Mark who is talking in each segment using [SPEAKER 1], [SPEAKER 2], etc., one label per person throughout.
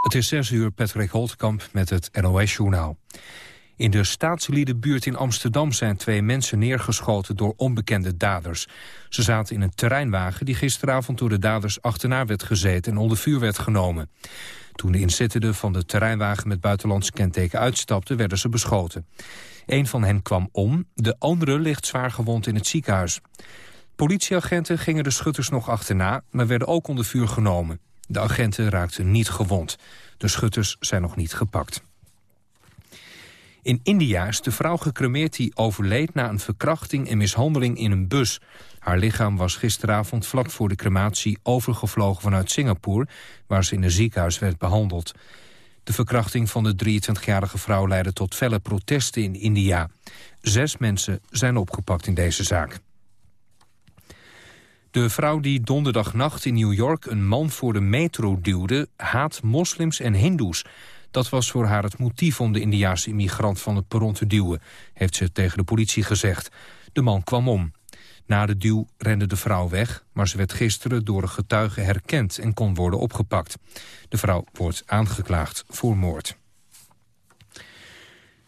[SPEAKER 1] Het is 6 uur, Patrick Holtkamp met het NOS-journaal. In de staatsliedenbuurt in Amsterdam zijn twee mensen neergeschoten door onbekende daders. Ze zaten in een terreinwagen die gisteravond door de daders achterna werd gezeten en onder vuur werd genomen. Toen de inzittenden van de terreinwagen met buitenlandse kenteken uitstapten, werden ze beschoten. Een van hen kwam om, de andere ligt zwaar gewond in het ziekenhuis. Politieagenten gingen de schutters nog achterna, maar werden ook onder vuur genomen. De agenten raakten niet gewond. De schutters zijn nog niet gepakt. In India is de vrouw gecremeerd die overleed na een verkrachting en mishandeling in een bus. Haar lichaam was gisteravond vlak voor de crematie overgevlogen vanuit Singapore, waar ze in een ziekenhuis werd behandeld. De verkrachting van de 23-jarige vrouw leidde tot felle protesten in India. Zes mensen zijn opgepakt in deze zaak. De vrouw die donderdagnacht in New York een man voor de metro duwde... haat moslims en hindoes. Dat was voor haar het motief om de Indiaanse immigrant van het perron te duwen... heeft ze tegen de politie gezegd. De man kwam om. Na de duw rende de vrouw weg, maar ze werd gisteren door een getuige herkend... en kon worden opgepakt. De vrouw wordt aangeklaagd voor moord.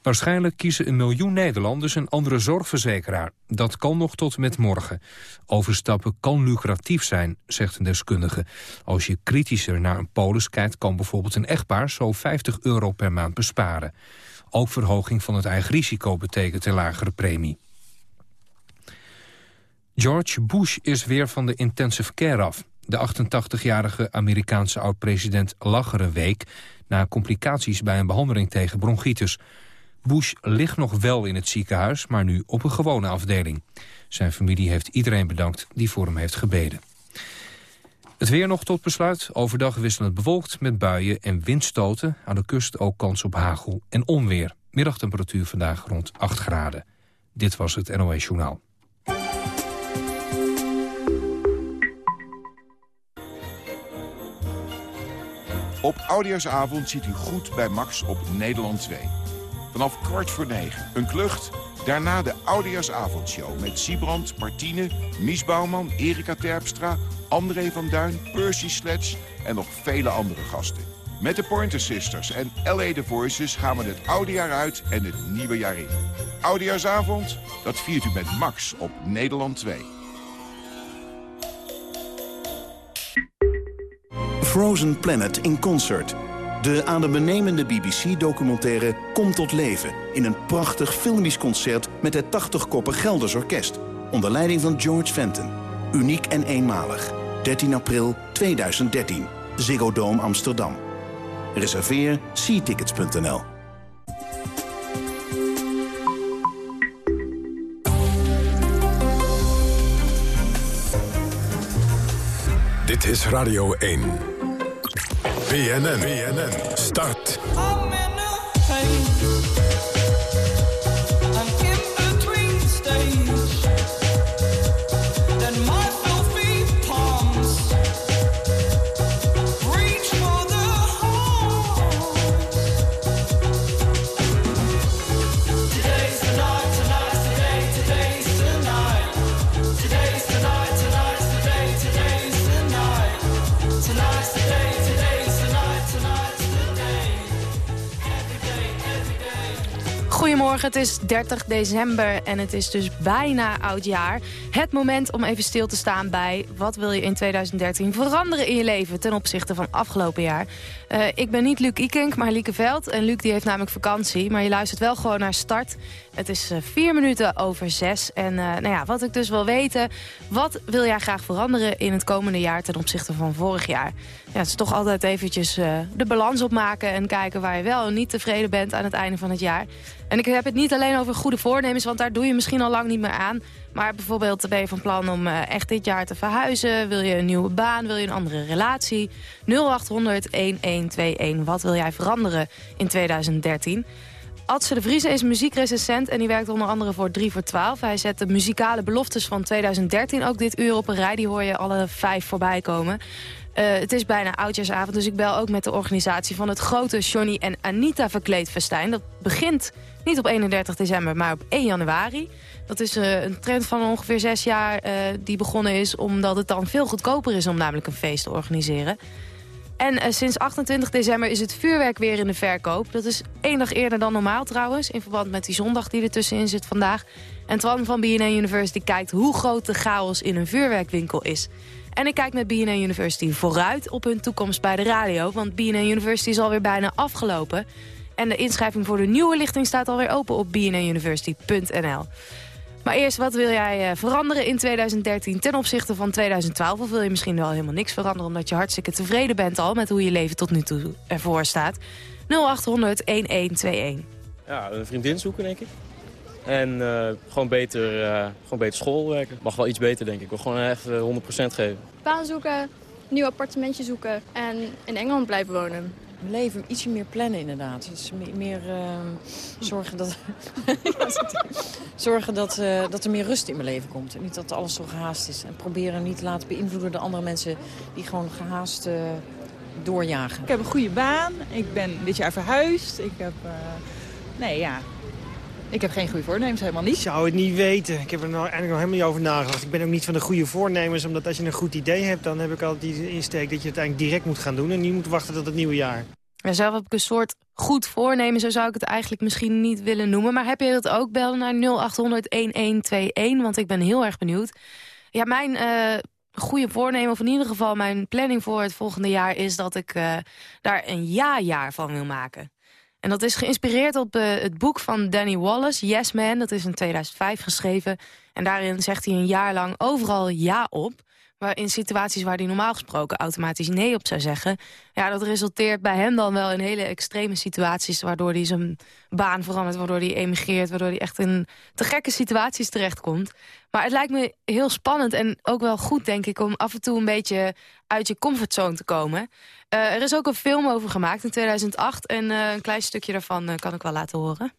[SPEAKER 1] Waarschijnlijk kiezen een miljoen Nederlanders een andere zorgverzekeraar. Dat kan nog tot met morgen. Overstappen kan lucratief zijn, zegt een deskundige. Als je kritischer naar een polis kijkt... kan bijvoorbeeld een echtpaar zo 50 euro per maand besparen. Ook verhoging van het eigen risico betekent een lagere premie. George Bush is weer van de intensive care af. De 88-jarige Amerikaanse oud-president lag er een week... na complicaties bij een behandeling tegen bronchitis... Bush ligt nog wel in het ziekenhuis, maar nu op een gewone afdeling. Zijn familie heeft iedereen bedankt die voor hem heeft gebeden. Het weer nog tot besluit. Overdag wisselend bewolkt met buien en windstoten. Aan de kust ook kans op hagel en onweer. Middagtemperatuur vandaag rond 8 graden. Dit was het NOS Journaal.
[SPEAKER 2] Op Oudejaarsavond ziet u goed bij Max op Nederland 2. Vanaf kwart voor negen. Een klucht. Daarna de Oudejaarsavondshow met Siebrand, Martine, Mies Bouwman, Erika Terpstra, André van Duin, Percy Sledge en nog vele andere gasten. Met de Pointer Sisters en L.A. The Voices gaan we het oude jaar uit en het nieuwe jaar in. Oudejaarsavond, dat viert u met Max op Nederland 2.
[SPEAKER 3] Frozen Planet in Concert. De adembenemende BBC-documentaire komt tot leven... in een prachtig filmisch concert met het 80-koppig Gelders Orkest... onder leiding van George Fenton. Uniek en eenmalig. 13 april 2013. Ziggo Dome Amsterdam. Reserveer seatickets.nl
[SPEAKER 4] Dit is Radio 1. BNN. BNN. Start.
[SPEAKER 5] Goedemorgen, het is 30 december en het is dus bijna oudjaar. Het moment om even stil te staan bij wat wil je in 2013 veranderen in je leven ten opzichte van afgelopen jaar. Uh, ik ben niet Luc Ikink, maar Lieke Veld. En Luc die heeft namelijk vakantie, maar je luistert wel gewoon naar start. Het is uh, vier minuten over zes. En uh, nou ja, wat ik dus wil weten, wat wil jij graag veranderen in het komende jaar ten opzichte van vorig jaar? Ja, het is toch altijd eventjes de balans opmaken en kijken waar je wel en niet tevreden bent aan het einde van het jaar. En ik heb het niet alleen over goede voornemens, want daar doe je misschien al lang niet meer aan. Maar bijvoorbeeld ben je van plan om uh, echt dit jaar te verhuizen? Wil je een nieuwe baan? Wil je een andere relatie? 0800 1121. Wat wil jij veranderen in 2013? Adse de Vriese is muziekrecensent en die werkt onder andere voor 3 voor 12. Hij zet de muzikale beloftes van 2013 ook dit uur op een rij. Die hoor je alle vijf voorbij komen. Uh, het is bijna oudjaarsavond, dus ik bel ook met de organisatie van het grote Johnny en Anita verkleedfestijn. Dat begint niet op 31 december, maar op 1 januari. Dat is uh, een trend van ongeveer zes jaar uh, die begonnen is... omdat het dan veel goedkoper is om namelijk een feest te organiseren. En sinds 28 december is het vuurwerk weer in de verkoop. Dat is één dag eerder dan normaal trouwens, in verband met die zondag die er tussenin zit vandaag. En Twan van BNA University kijkt hoe groot de chaos in een vuurwerkwinkel is. En ik kijk met BNA University vooruit op hun toekomst bij de radio. Want BNA University is alweer bijna afgelopen. En de inschrijving voor de nieuwe lichting staat alweer open op bnauniversity.nl. Maar eerst, wat wil jij eh, veranderen in 2013 ten opzichte van 2012? Of wil je misschien wel helemaal niks veranderen... omdat je hartstikke tevreden bent al met hoe je leven tot nu toe ervoor staat? 0800-1121.
[SPEAKER 6] Ja, een vriendin zoeken, denk ik. En uh, gewoon, beter, uh, gewoon beter schoolwerken. Mag wel iets beter, denk ik. Ik wil gewoon echt 100% geven.
[SPEAKER 7] Baan zoeken, nieuw appartementje zoeken en in Engeland blijven wonen.
[SPEAKER 8] Mijn leven ietsje meer plannen, inderdaad. Dus meer uh, zorgen, dat, zorgen dat, uh, dat er meer rust in mijn leven komt. En niet dat alles zo gehaast is. En proberen niet te laten beïnvloeden door andere mensen die gewoon gehaast doorjagen.
[SPEAKER 9] Ik heb een goede baan. Ik ben dit jaar verhuisd. Ik heb... nee, ja, ik heb geen goede voornemens, helemaal niet.
[SPEAKER 10] Ik zou het niet weten. Ik heb er nou eigenlijk nog helemaal niet over nagedacht. Ik ben ook niet van de goede voornemens, omdat als je een goed idee hebt... dan heb ik altijd die insteek dat je het eigenlijk direct moet gaan doen... en niet moet wachten tot het nieuwe jaar.
[SPEAKER 5] Ja, zelf heb ik een soort goed voornemen, zo zou ik het eigenlijk misschien niet willen noemen. Maar heb je dat ook? Bel naar 0800-1121, want ik ben heel erg benieuwd. Ja, mijn uh, goede voornemen, of in ieder geval mijn planning voor het volgende jaar... is dat ik uh, daar een ja-jaar van wil maken. En dat is geïnspireerd op uh, het boek van Danny Wallace, Yes Man. Dat is in 2005 geschreven. En daarin zegt hij een jaar lang overal ja op. In situaties waar hij normaal gesproken automatisch nee op zou zeggen... ja, dat resulteert bij hem dan wel in hele extreme situaties... waardoor hij zijn baan verandert, waardoor hij emigreert... waardoor hij echt in te gekke situaties terechtkomt. Maar het lijkt me heel spannend en ook wel goed, denk ik... om af en toe een beetje uit je comfortzone te komen. Uh, er is ook een film over gemaakt in 2008... en uh, een klein stukje daarvan uh, kan ik wel laten horen.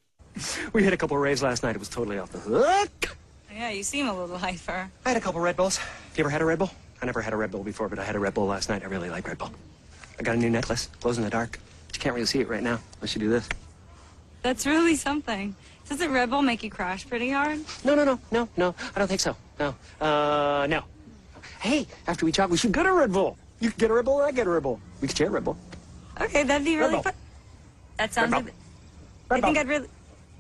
[SPEAKER 11] We had a couple raves last night. It was totally off the hook.
[SPEAKER 12] Yeah, you seem a little hyper.
[SPEAKER 11] I had a couple Red Bulls. You ever had a Red Bull? I never had a Red Bull before, but I had a Red Bull last night. I really like Red Bull. I got a new necklace. Glows in the dark. But you can't really see it right now unless you do this.
[SPEAKER 12] That's really something. Doesn't Red Bull make you crash pretty hard?
[SPEAKER 11] No, no, no, no, no. I don't think so. No. Uh, no. Hey, after we talk, we should get a Red Bull. You can get a Red Bull, or I get a Red Bull. We could share a Red Bull.
[SPEAKER 12] Okay, that'd be really fun. That sounds like... I think I'd really...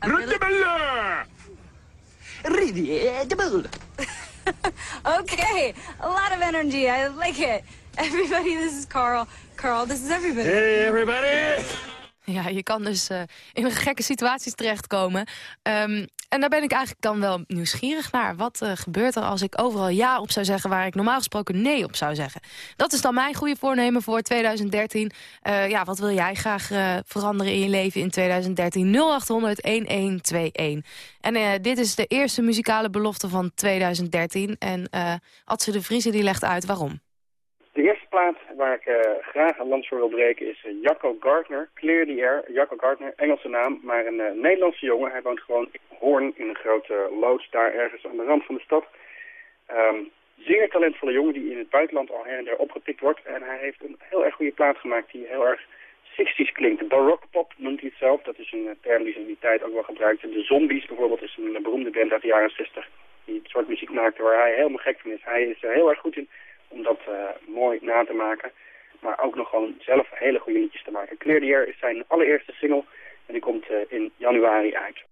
[SPEAKER 11] Red Bull! Readable.
[SPEAKER 12] okay, a lot of energy. I like it. Everybody, this is Carl. Carl, this is everybody.
[SPEAKER 11] Hey, everybody!
[SPEAKER 5] Ja, je kan dus uh, in gekke situaties terechtkomen. Um, en daar ben ik eigenlijk dan wel nieuwsgierig naar. Wat uh, gebeurt er als ik overal ja op zou zeggen... waar ik normaal gesproken nee op zou zeggen? Dat is dan mijn goede voornemen voor 2013. Uh, ja, wat wil jij graag veranderen in je leven in 2013? 0800-1121. En dit is de eerste muzikale belofte van 2013. En Adse de Vrieze die legt uit waarom.
[SPEAKER 13] De eerste plaat waar ik uh, graag een lans voor wil breken is uh, Jacco Gardner, Clear the Air. Jacco Gardner, Engelse naam, maar een uh, Nederlandse jongen. Hij woont gewoon in Hoorn in een grote loods daar ergens aan de rand van de stad. Um, zeer talentvolle jongen die in het buitenland al her en der opgepikt wordt. En hij heeft een heel erg goede plaat gemaakt die heel erg 60s klinkt. Baroque pop noemt hij het zelf. Dat is een term die ze in die tijd ook wel gebruikte. De Zombies bijvoorbeeld is een beroemde band uit de jaren 60 die het soort muziek maakte waar hij helemaal gek van is. Hij is er heel erg goed in om dat uh, mooi na te maken. Maar ook nog gewoon zelf hele goede liedjes te maken. Clear the Air is zijn allereerste single en die komt uh, in januari uit.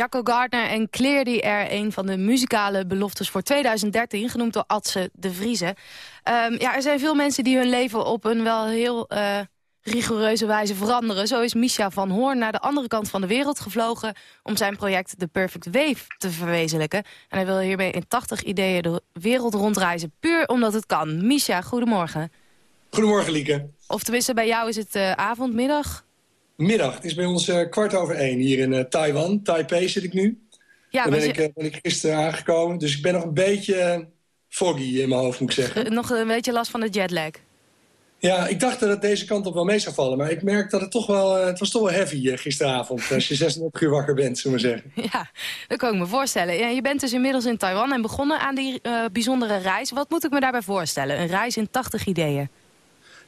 [SPEAKER 5] Jacco Gardner en Clear the Air, een van de muzikale beloftes voor 2013, genoemd door Adse de Vrieze. Ehm, ja, er zijn veel mensen die hun leven op een wel heel uh, rigoureuze wijze veranderen. Zo is Misha van Hoorn naar de andere kant van de wereld gevlogen om zijn project The Perfect Wave te verwezenlijken. En hij wil hiermee in 80 ideeën de wereld rondreizen, puur omdat het kan. Misha, goedemorgen.
[SPEAKER 14] Goedemorgen, Lieke.
[SPEAKER 5] Of tenminste, bij jou is het uh, avond, middag?
[SPEAKER 14] Het is bij ons uh, kwart over één hier in uh, Taiwan. Taipei zit ik nu. Ja, Daar ben, ik, ben ik gisteren aangekomen. Dus ik ben nog een beetje foggy in mijn hoofd, moet ik zeggen.
[SPEAKER 5] nog een beetje last van de jetlag?
[SPEAKER 14] Ja, ik dacht dat het deze kant op wel mee zou vallen. Maar ik merk dat het toch wel, het was toch wel heavy gisteravond. Als je 36 uur wakker bent, zullen we zeggen.
[SPEAKER 5] Ja, dat kan ik me voorstellen. Ja, je bent dus inmiddels in Taiwan en begonnen aan die bijzondere reis. Wat moet ik me daarbij voorstellen? Een reis in 80 ideeën.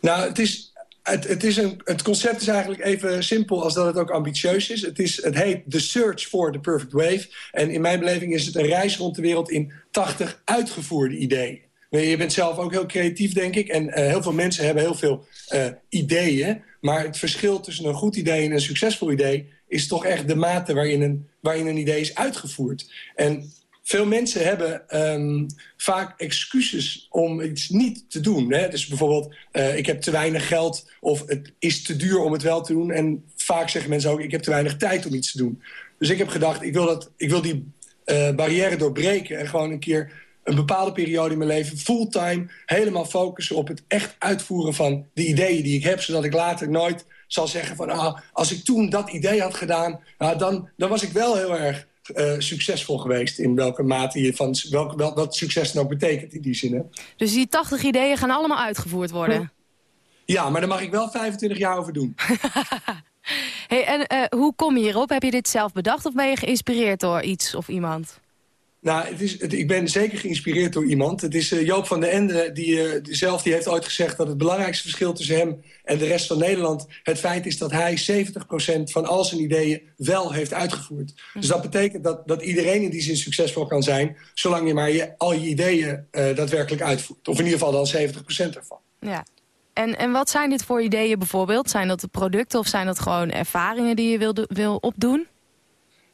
[SPEAKER 14] Nou, het is het, het, is een, het concept is eigenlijk even simpel als dat het ook ambitieus is. Het, is. het heet The Search for the Perfect Wave. En in mijn beleving is het een reis rond de wereld in 80 uitgevoerde ideeën. Je bent zelf ook heel creatief, denk ik. En uh, heel veel mensen hebben heel veel uh, ideeën. Maar het verschil tussen een goed idee en een succesvol idee... is toch echt de mate waarin een, waarin een idee is uitgevoerd. En veel mensen hebben um, vaak excuses om iets niet te doen. Hè? Dus bijvoorbeeld, uh, ik heb te weinig geld of het is te duur om het wel te doen. En vaak zeggen mensen ook, ik heb te weinig tijd om iets te doen. Dus ik heb gedacht, ik wil, dat, ik wil die uh, barrière doorbreken... en gewoon een keer een bepaalde periode in mijn leven fulltime helemaal focussen op het echt uitvoeren van de ideeën die ik heb. Zodat ik later nooit zal zeggen van, ah, als ik toen dat idee had gedaan, nou, dan, dan was ik wel heel erg uh, succesvol geweest. In welke mate je van welk, wel, wat succes nou betekent in die zin. Hè?
[SPEAKER 5] Dus die 80 ideeën gaan allemaal uitgevoerd worden?
[SPEAKER 14] Ja, maar daar mag ik wel 25 jaar over doen.
[SPEAKER 5] hey, en uh, hoe kom je hierop? Heb je dit zelf bedacht of ben je geïnspireerd door iets of iemand?
[SPEAKER 14] Nou, het is, het, ik ben zeker geïnspireerd door iemand. Het is uh, Joop van den Ende, die, uh, die, zelf die heeft ooit gezegd... dat het belangrijkste verschil tussen hem en de rest van Nederland... het feit is dat hij 70% van al zijn ideeën wel heeft uitgevoerd. Dus dat betekent dat, dat iedereen in die zin succesvol kan zijn... zolang je maar je, al je ideeën uh, daadwerkelijk uitvoert. Of in ieder geval dan 70% ervan.
[SPEAKER 5] Ja. En, en wat zijn dit voor ideeën bijvoorbeeld? Zijn dat de producten of zijn dat gewoon ervaringen die je wil, wil opdoen?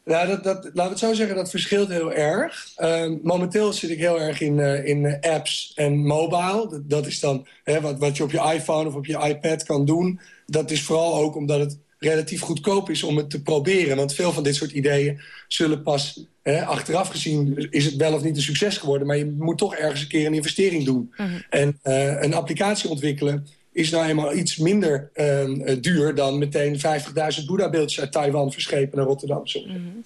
[SPEAKER 14] Nou, dat, dat, laten we het zo zeggen, dat verschilt heel erg. Uh, momenteel zit ik heel erg in, uh, in apps en mobile. Dat, dat is dan hè, wat, wat je op je iPhone of op je iPad kan doen. Dat is vooral ook omdat het relatief goedkoop is om het te proberen. Want veel van dit soort ideeën zullen pas... Hè, achteraf gezien is het wel of niet een succes geworden... maar je moet toch ergens een keer een investering doen. Mm -hmm. En uh, een applicatie ontwikkelen is nou eenmaal iets minder uh, duur... dan meteen 50.000 Boeddha-beeldjes uit Taiwan verschepen naar Rotterdam. Mm -hmm.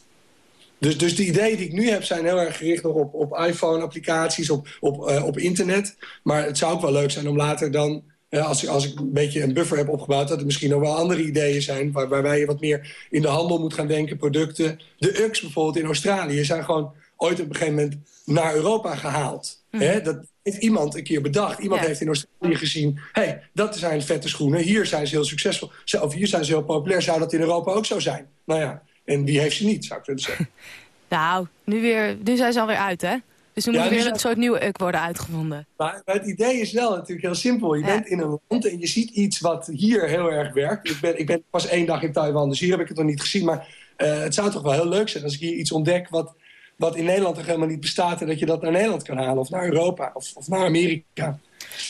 [SPEAKER 14] dus, dus de ideeën die ik nu heb zijn heel erg gericht op, op iPhone-applicaties, op, op, uh, op internet. Maar het zou ook wel leuk zijn om later dan... Uh, als, als ik een beetje een buffer heb opgebouwd... dat er misschien nog wel andere ideeën zijn... Waar, waarbij je wat meer in de handel moet gaan denken. Producten. De UX bijvoorbeeld in Australië zijn gewoon ooit op een gegeven moment naar Europa gehaald. Mm. Hè? Dat, heeft iemand een keer bedacht. Iemand ja. heeft in Australië gezien... hé, hey, dat zijn vette schoenen, hier zijn ze heel succesvol. Of hier zijn ze heel populair, zou dat in Europa ook zo zijn? Nou ja, en wie heeft ze niet, zou ik willen zeggen.
[SPEAKER 5] nou, nu, weer, nu zijn ze alweer uit, hè? Dus nu ja, moet weer een soort nieuwe uk worden uitgevonden.
[SPEAKER 14] Maar, maar, het idee is wel natuurlijk heel simpel. Je ja. bent in een land en je ziet iets wat hier heel erg werkt. Ik ben, ik ben pas één dag in Taiwan, dus hier heb ik het nog niet gezien. Maar uh, het zou toch wel heel leuk zijn als ik hier iets ontdek... wat wat in Nederland toch helemaal niet bestaat... en dat je dat naar Nederland kan halen of naar Europa of, of naar Amerika.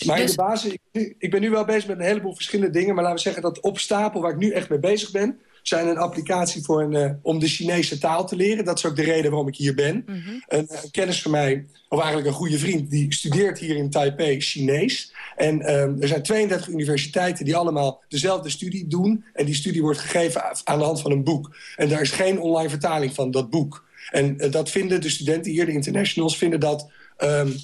[SPEAKER 14] Maar dus... in de basis, ik, ik, ben nu wel bezig met een heleboel verschillende dingen... maar laten we zeggen dat op stapel waar ik nu echt mee bezig ben... zijn een applicatie voor een, uh, om de Chinese taal te leren. Dat is ook de reden waarom ik hier ben. Mm -hmm. een, een, kennis van mij, of eigenlijk een goede vriend... die studeert hier in Taipei Chinees. En um, er zijn 32 universiteiten die allemaal dezelfde studie doen. En die studie wordt gegeven aan de hand van een boek. En daar is geen online vertaling van dat boek. En uh, dat vinden de studenten hier, de internationals, vinden dat um,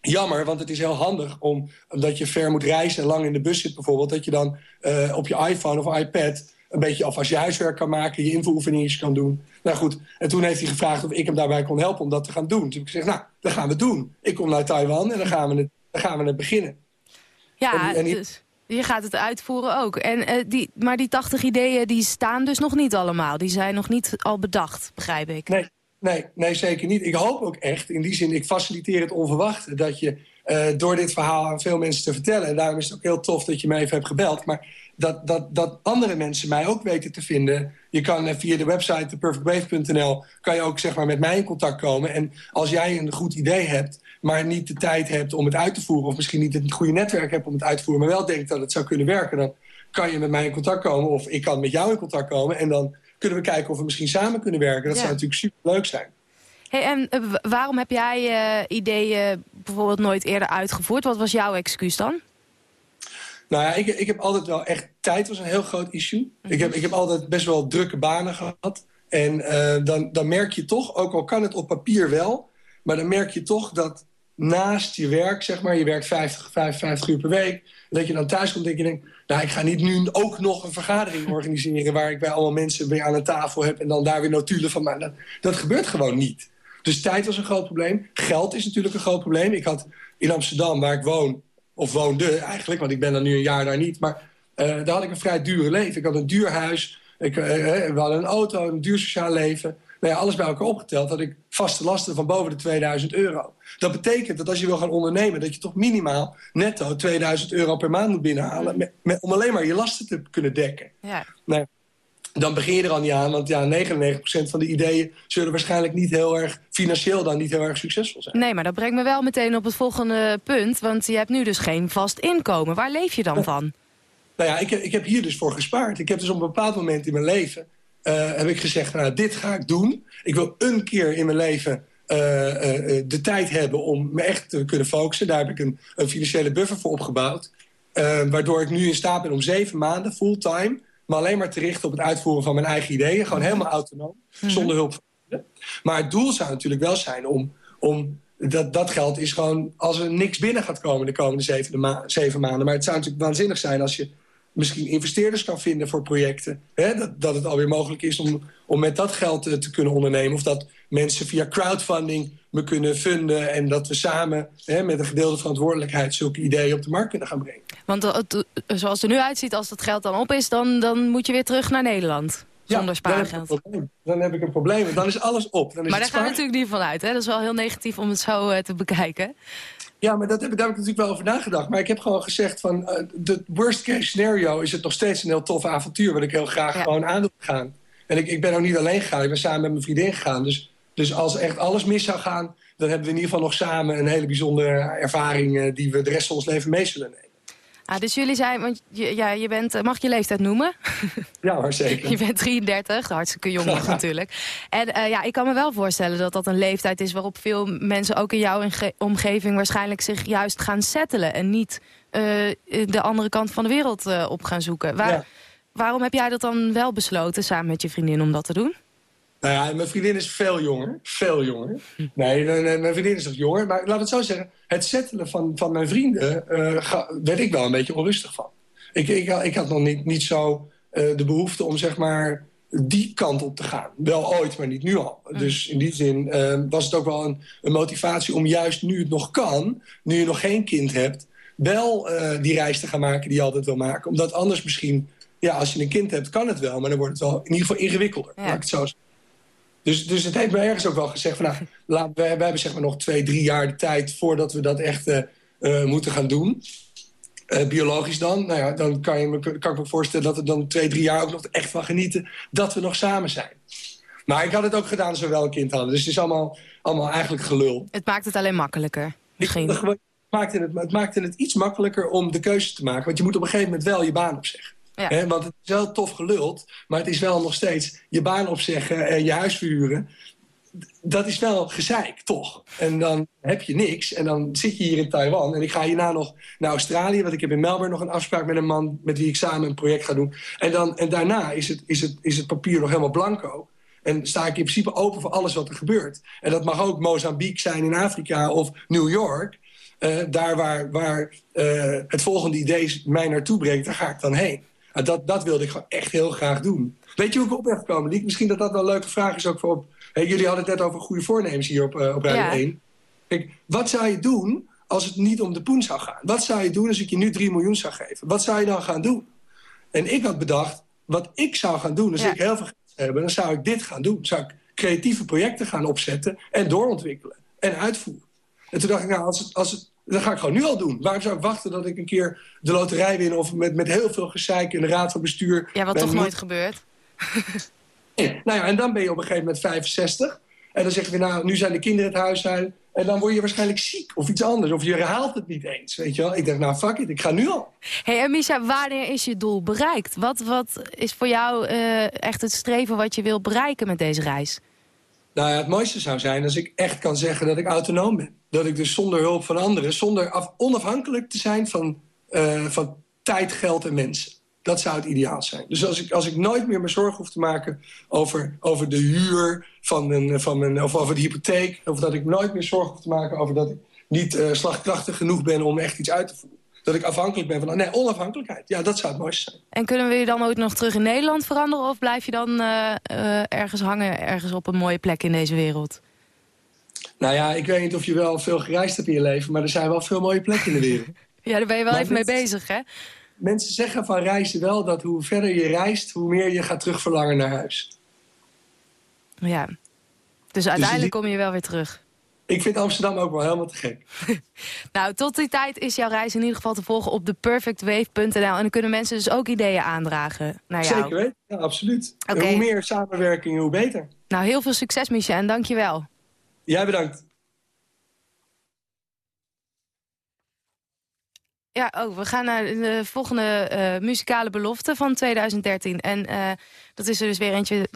[SPEAKER 14] jammer. Want het is heel handig om, omdat je ver moet reizen en lang in de bus zit bijvoorbeeld... dat je dan uh, op je iPhone of iPad een beetje alvast je huiswerk kan maken... je invuloefeningen kan doen. Nou goed, en toen heeft hij gevraagd of ik hem daarbij kon helpen om dat te gaan doen. Toen heb ik gezegd, nou, dat gaan we doen. Ik kom naar Taiwan en dan gaan we het, dan gaan we het beginnen.
[SPEAKER 5] Ja, en, en dus... Je gaat het uitvoeren ook. En, uh, die, maar die 80 ideeën die staan dus nog niet allemaal. Die zijn nog niet al bedacht, begrijp ik.
[SPEAKER 14] Nee, Nee, nee, zeker niet. Ik hoop ook echt, in die zin, ik faciliteer het onverwachte... dat je eh, door dit verhaal aan veel mensen te vertellen. En daarom is het ook heel tof dat je me even hebt gebeld. Maar dat, dat, dat andere mensen mij ook weten te vinden. Je kan uh, via de website theperfectwave.nl kan je ook zeg maar, met mij in contact komen. En als jij een goed idee hebt, maar niet de tijd hebt om het uit te voeren... of misschien niet het goede netwerk hebt om het uit te voeren... maar wel denkt dat het zou kunnen werken... dan kan je met mij in contact komen of ik kan met jou in contact komen... en dan kunnen we kijken of we misschien samen kunnen werken. Dat
[SPEAKER 5] Ja.
[SPEAKER 14] zou natuurlijk super leuk zijn.
[SPEAKER 5] Hey, en eh, waarom heb jij eh, ideeën bijvoorbeeld nooit eerder uitgevoerd? Wat was jouw excuus dan?
[SPEAKER 14] Nou ja, ik, ik heb altijd wel echt... Tijd was een heel groot issue. ik, heb, ik heb altijd best wel drukke banen gehad. En eh, dan, dan merk je toch, ook al kan het op papier wel... maar dan merk je toch dat naast je werk, zeg maar... je werkt 50, 55 uur per week... dat je dan thuis komt en je denkt... nou, ik ga niet nu ook nog een vergadering organiseren... waar ik bij allemaal mensen weer aan een tafel heb... en dan daar weer notulen van maken. Dat, dat gebeurt gewoon niet. Dus tijd was een groot probleem. Geld is natuurlijk een groot probleem. Ik had in Amsterdam, waar ik woon, of woonde eigenlijk... want ik ben dan nu een jaar daar niet... maar eh, daar had ik een vrij dure leven. Ik had een duur huis, ik, eh, we hadden een auto, een duur sociaal leven. Nou ja, alles bij elkaar opgeteld had ik vaste lasten van boven de 2000 euro. Dat betekent dat als je wil gaan ondernemen... dat je toch minimaal netto 2000 euro per maand moet binnenhalen... Met, met- om alleen maar je lasten te kunnen dekken.
[SPEAKER 5] Ja.
[SPEAKER 14] Nou, dan begin je er al niet aan, want ja, 99% van de ideeën... zullen waarschijnlijk niet heel erg, financieel dan niet heel erg succesvol zijn.
[SPEAKER 5] Nee, maar dat brengt me wel meteen op het volgende punt. Want je hebt nu dus geen vast inkomen. Waar leef je dan van?
[SPEAKER 14] Nou ja, ik, heb- ik heb hier dus voor gespaard. Ik heb dus op een bepaald moment in mijn leven... eh, heb ik gezegd, nou, dit ga ik doen. Ik wil een keer in mijn leven eh, eh, de tijd hebben om me echt te kunnen focussen. Daar heb ik een, een financiële buffer voor opgebouwd. Waardoor ik nu in staat ben om zeven maanden fulltime... maar alleen maar te richten op het uitvoeren van mijn eigen ideeën. Gewoon helemaal autonoom, zonder hulp van. Maar het doel zou natuurlijk wel zijn om... om dat, dat geld is gewoon als er niks binnen gaat komen de komende zeven, ma zeven maanden. Maar het zou natuurlijk waanzinnig zijn als je misschien investeerders kan vinden voor projecten. Hè? Dat, dat het alweer mogelijk is om, om met dat geld eh, te kunnen ondernemen. Of dat mensen via crowdfunding me kunnen funden... en dat we samen hè, met een gedeelde verantwoordelijkheid... zulke ideeën op de markt kunnen gaan brengen.
[SPEAKER 5] Want eh, het, eh, zoals het er nu uitziet, als dat geld dan op is... dan, dan moet je weer terug naar Nederland. Zonder
[SPEAKER 14] ik
[SPEAKER 5] spaargeld.
[SPEAKER 14] dan heb ik een probleem. Dan is alles op. Dan is
[SPEAKER 5] Maar daar gaan we natuurlijk niet van uit. Hè? Dat is wel heel negatief om het zo te bekijken.
[SPEAKER 14] Ja, maar dat heb, ik- daar heb ik natuurlijk wel over nagedacht. Maar ik heb gewoon gezegd van... eh, de worst case scenario is het nog steeds een heel tof avontuur... wat ik heel graag gewoon aan wil gaan. En ik, ik ben ook niet alleen gegaan. Ik ben samen met mijn vriendin gegaan. Dus, dus als echt alles mis zou gaan... dan hebben we in ieder geval nog samen een hele bijzondere ervaring... eh, die we de rest van ons leven mee zullen nemen.
[SPEAKER 5] Ah, dus jullie zijn, want je, ja, je bent, eh, mag je leeftijd noemen?
[SPEAKER 14] Ja, maar zeker.
[SPEAKER 5] Je bent 33, hartstikke jong nog natuurlijk. En eh, ja, ik kan me wel voorstellen dat dat een leeftijd is... waarop veel mensen ook in jouw omgeving waarschijnlijk zich juist gaan settelen... en niet eh, de andere kant van de wereld op gaan zoeken. Waar,
[SPEAKER 14] Ja.
[SPEAKER 5] Waarom heb jij dat dan wel besloten samen met je vriendin om dat te doen?
[SPEAKER 14] Nou ja, mijn vriendin is veel jonger. Veel jonger. Nee, mijn vriendin is nog jonger. Maar laat het zo zeggen. Het settelen van, van mijn vrienden... ga- werd ik wel een beetje onrustig van. Ik, ik, ik had nog niet, niet zo eh, de behoefte om zeg maar die kant op te gaan. Wel ooit, maar niet nu al. Dus in die zin eh, was het ook wel een, een motivatie om juist nu het nog kan... nu je nog geen kind hebt... wel die reis te gaan maken die je altijd wil maken. Omdat anders misschien... Ja, als je een kind hebt, kan het wel. Maar dan wordt het wel in ieder geval ingewikkelder. Laat ik het zo zeggen. Dus, dus het heeft me ergens ook wel gezegd van... Nou, laat, we, we hebben zeg maar nog twee, drie jaar de tijd... voordat we dat echt eh, eh, moeten gaan doen. Eh, biologisch dan. Nou ja, dan kan, je me, kan ik me voorstellen dat we dan twee, drie jaar ook nog echt van genieten... dat we nog samen zijn. Maar ik had het ook gedaan als we wel een kind hadden. Dus het is allemaal, allemaal eigenlijk gelul.
[SPEAKER 5] Het maakt het alleen makkelijker, misschien.
[SPEAKER 14] Het maakte het, het maakte het iets makkelijker om de keuze te maken. Want je moet op een gegeven moment wel je baan opzeggen. Want het is wel tof geluld, maar het is wel nog steeds je baan opzeggen en je huis verhuren. Dat is wel gezeik, toch? En dan heb je niks en dan zit je hier in Taiwan. En ik ga hierna nog naar Australië, want ik heb in Melbourne nog een afspraak met een man met wie ik samen een project ga doen. En, dan, en daarna is het, is, het, is het papier nog helemaal blanco. En sta ik in principe open voor alles wat er gebeurt. En dat mag ook Mozambique zijn in Afrika of New York. Eh, daar waar, waar eh, het volgende idee mij naartoe brengt, daar ga ik dan heen. En dat, dat wilde ik gewoon echt heel graag doen. Weet je hoe ik op ben gekomen, Liek? Misschien dat dat wel een leuke vraag is ook voor... Op, Hey, jullie hadden het net over goede voornemens hier op, uh, op Radio
[SPEAKER 5] Ja.
[SPEAKER 14] 1. Kijk, wat zou je doen als het niet om de poen zou gaan? Wat zou je doen als ik je nu 3 miljoen zou geven? Wat zou je dan gaan doen? En ik had bedacht, wat ik zou gaan doen als
[SPEAKER 5] Ja.
[SPEAKER 14] ik heel veel geld zou hebben... dan zou ik dit gaan doen. Zou ik creatieve projecten gaan opzetten en doorontwikkelen. En uitvoeren. En toen dacht ik, nou, als het, als het Dat ga ik gewoon nu al doen. Waarom zou ik wachten dat ik een keer de loterij win... of met, met heel veel gezeik in de raad van bestuur...
[SPEAKER 5] Ja, wat toch nooit gebeurt.
[SPEAKER 14] nou ja, en dan ben je op een gegeven moment 65. En dan zeggen we, nou, nu zijn de kinderen het huis uit. En dan word je waarschijnlijk ziek of iets anders. Of je herhaalt het niet eens, weet je wel. Ik dacht, nou, fuck it, ik ga nu al.
[SPEAKER 5] hey, en Misha, wanneer is je doel bereikt? Wat, wat is voor jou uh, echt het streven wat je wil bereiken met deze reis?
[SPEAKER 14] Nou ja, het mooiste zou zijn als ik echt kan zeggen dat ik autonoom ben. Dat ik dus zonder hulp van anderen, zonder af, onafhankelijk te zijn van, uh, van tijd, geld en mensen. Dat zou het ideaal zijn. Dus als ik, als ik nooit meer me zorgen hoef te maken over, over de huur van mijn, van mijn, of over de hypotheek... of dat ik nooit meer zorgen hoef te maken over dat ik niet uh, slagkrachtig genoeg ben om echt iets uit te voeren. Dat ik afhankelijk ben van... Nee, onafhankelijkheid. Ja, dat zou het mooiste zijn.
[SPEAKER 5] En kunnen we je dan ooit nog terug in Nederland veranderen... of blijf je dan uh, uh, ergens hangen, ergens op een mooie plek in deze wereld?
[SPEAKER 14] Nou ja, ik weet niet of je wel veel gereisd hebt in je leven... maar er zijn wel veel mooie plekken in de wereld.
[SPEAKER 5] ja, daar ben je wel maar even mee bezig, hè?
[SPEAKER 14] mensen zeggen van reizen wel dat hoe verder je reist... hoe meer je gaat terugverlangen naar huis.
[SPEAKER 5] Ja, dus uiteindelijk kom je wel weer terug.
[SPEAKER 14] Ik vind Amsterdam ook wel helemaal te gek.
[SPEAKER 5] nou, tot die tijd is jouw reis in ieder geval te volgen op theperfectwave.nl. En dan kunnen mensen dus ook ideeën aandragen naar jou.
[SPEAKER 14] Zeker weten, ja, absoluut. En hoe meer samenwerking, hoe beter.
[SPEAKER 5] Nou, heel veel succes, Micha, en dank je wel.
[SPEAKER 14] Jij bedankt.
[SPEAKER 5] Ja, oh, we gaan naar de volgende uh, muzikale belofte van 2013. En uh, dat is er dus weer eentje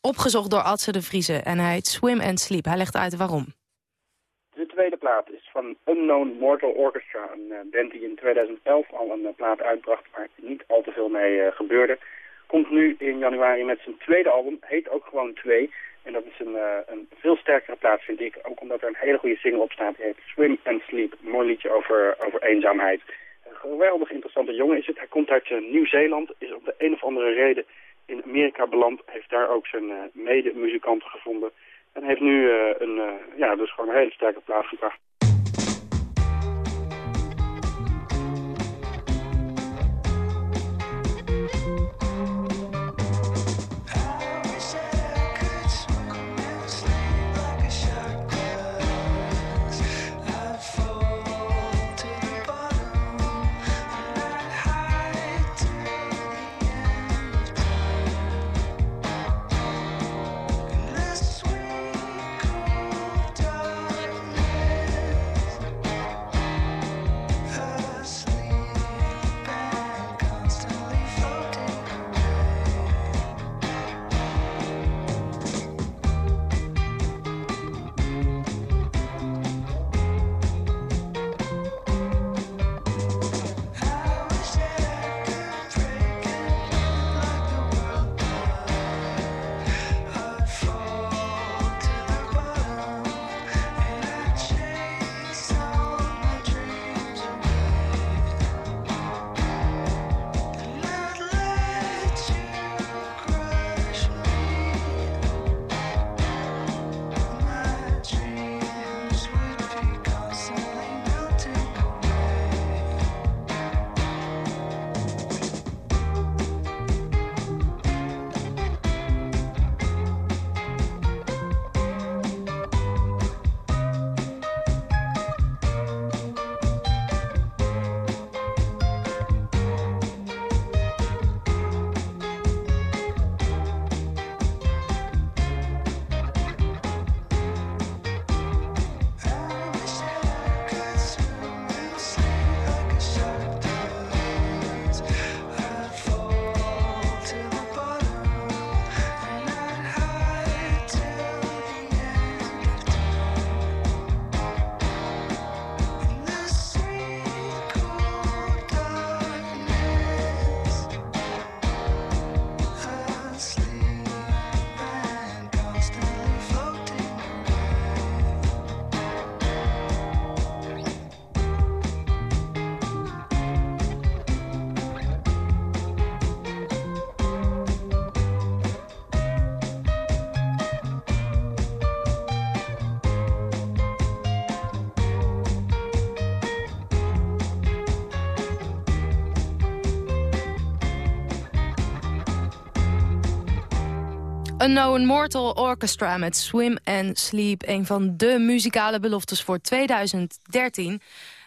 [SPEAKER 5] opgezocht door Adse de Vrieze. En hij heet Swim and Sleep. Hij legt uit waarom.
[SPEAKER 15] Plaat is van Unknown Mortal Orchestra. Een uh, band die in 2011 al een plaat uitbracht waar niet al te veel mee gebeurde. Komt nu in januari met zijn tweede album. Heet ook gewoon 2. En dat is een, een veel sterkere plaats, vind ik. Ook omdat er een hele goede single op staat. Die heet Swim and Sleep. Mooi liedje over, over eenzaamheid. Een geweldig interessante jongen is het. Hij komt uit Nieuw-Zeeland. Is op de een of andere reden in Amerika beland. Heeft daar ook zijn mede-muzikanten gevonden. En heeft nu een, ja, dus gewoon een hele sterke plaats gebracht.
[SPEAKER 5] Unknown Mortal Orchestra met Swim and Sleep. Een van de muzikale beloftes voor 2013.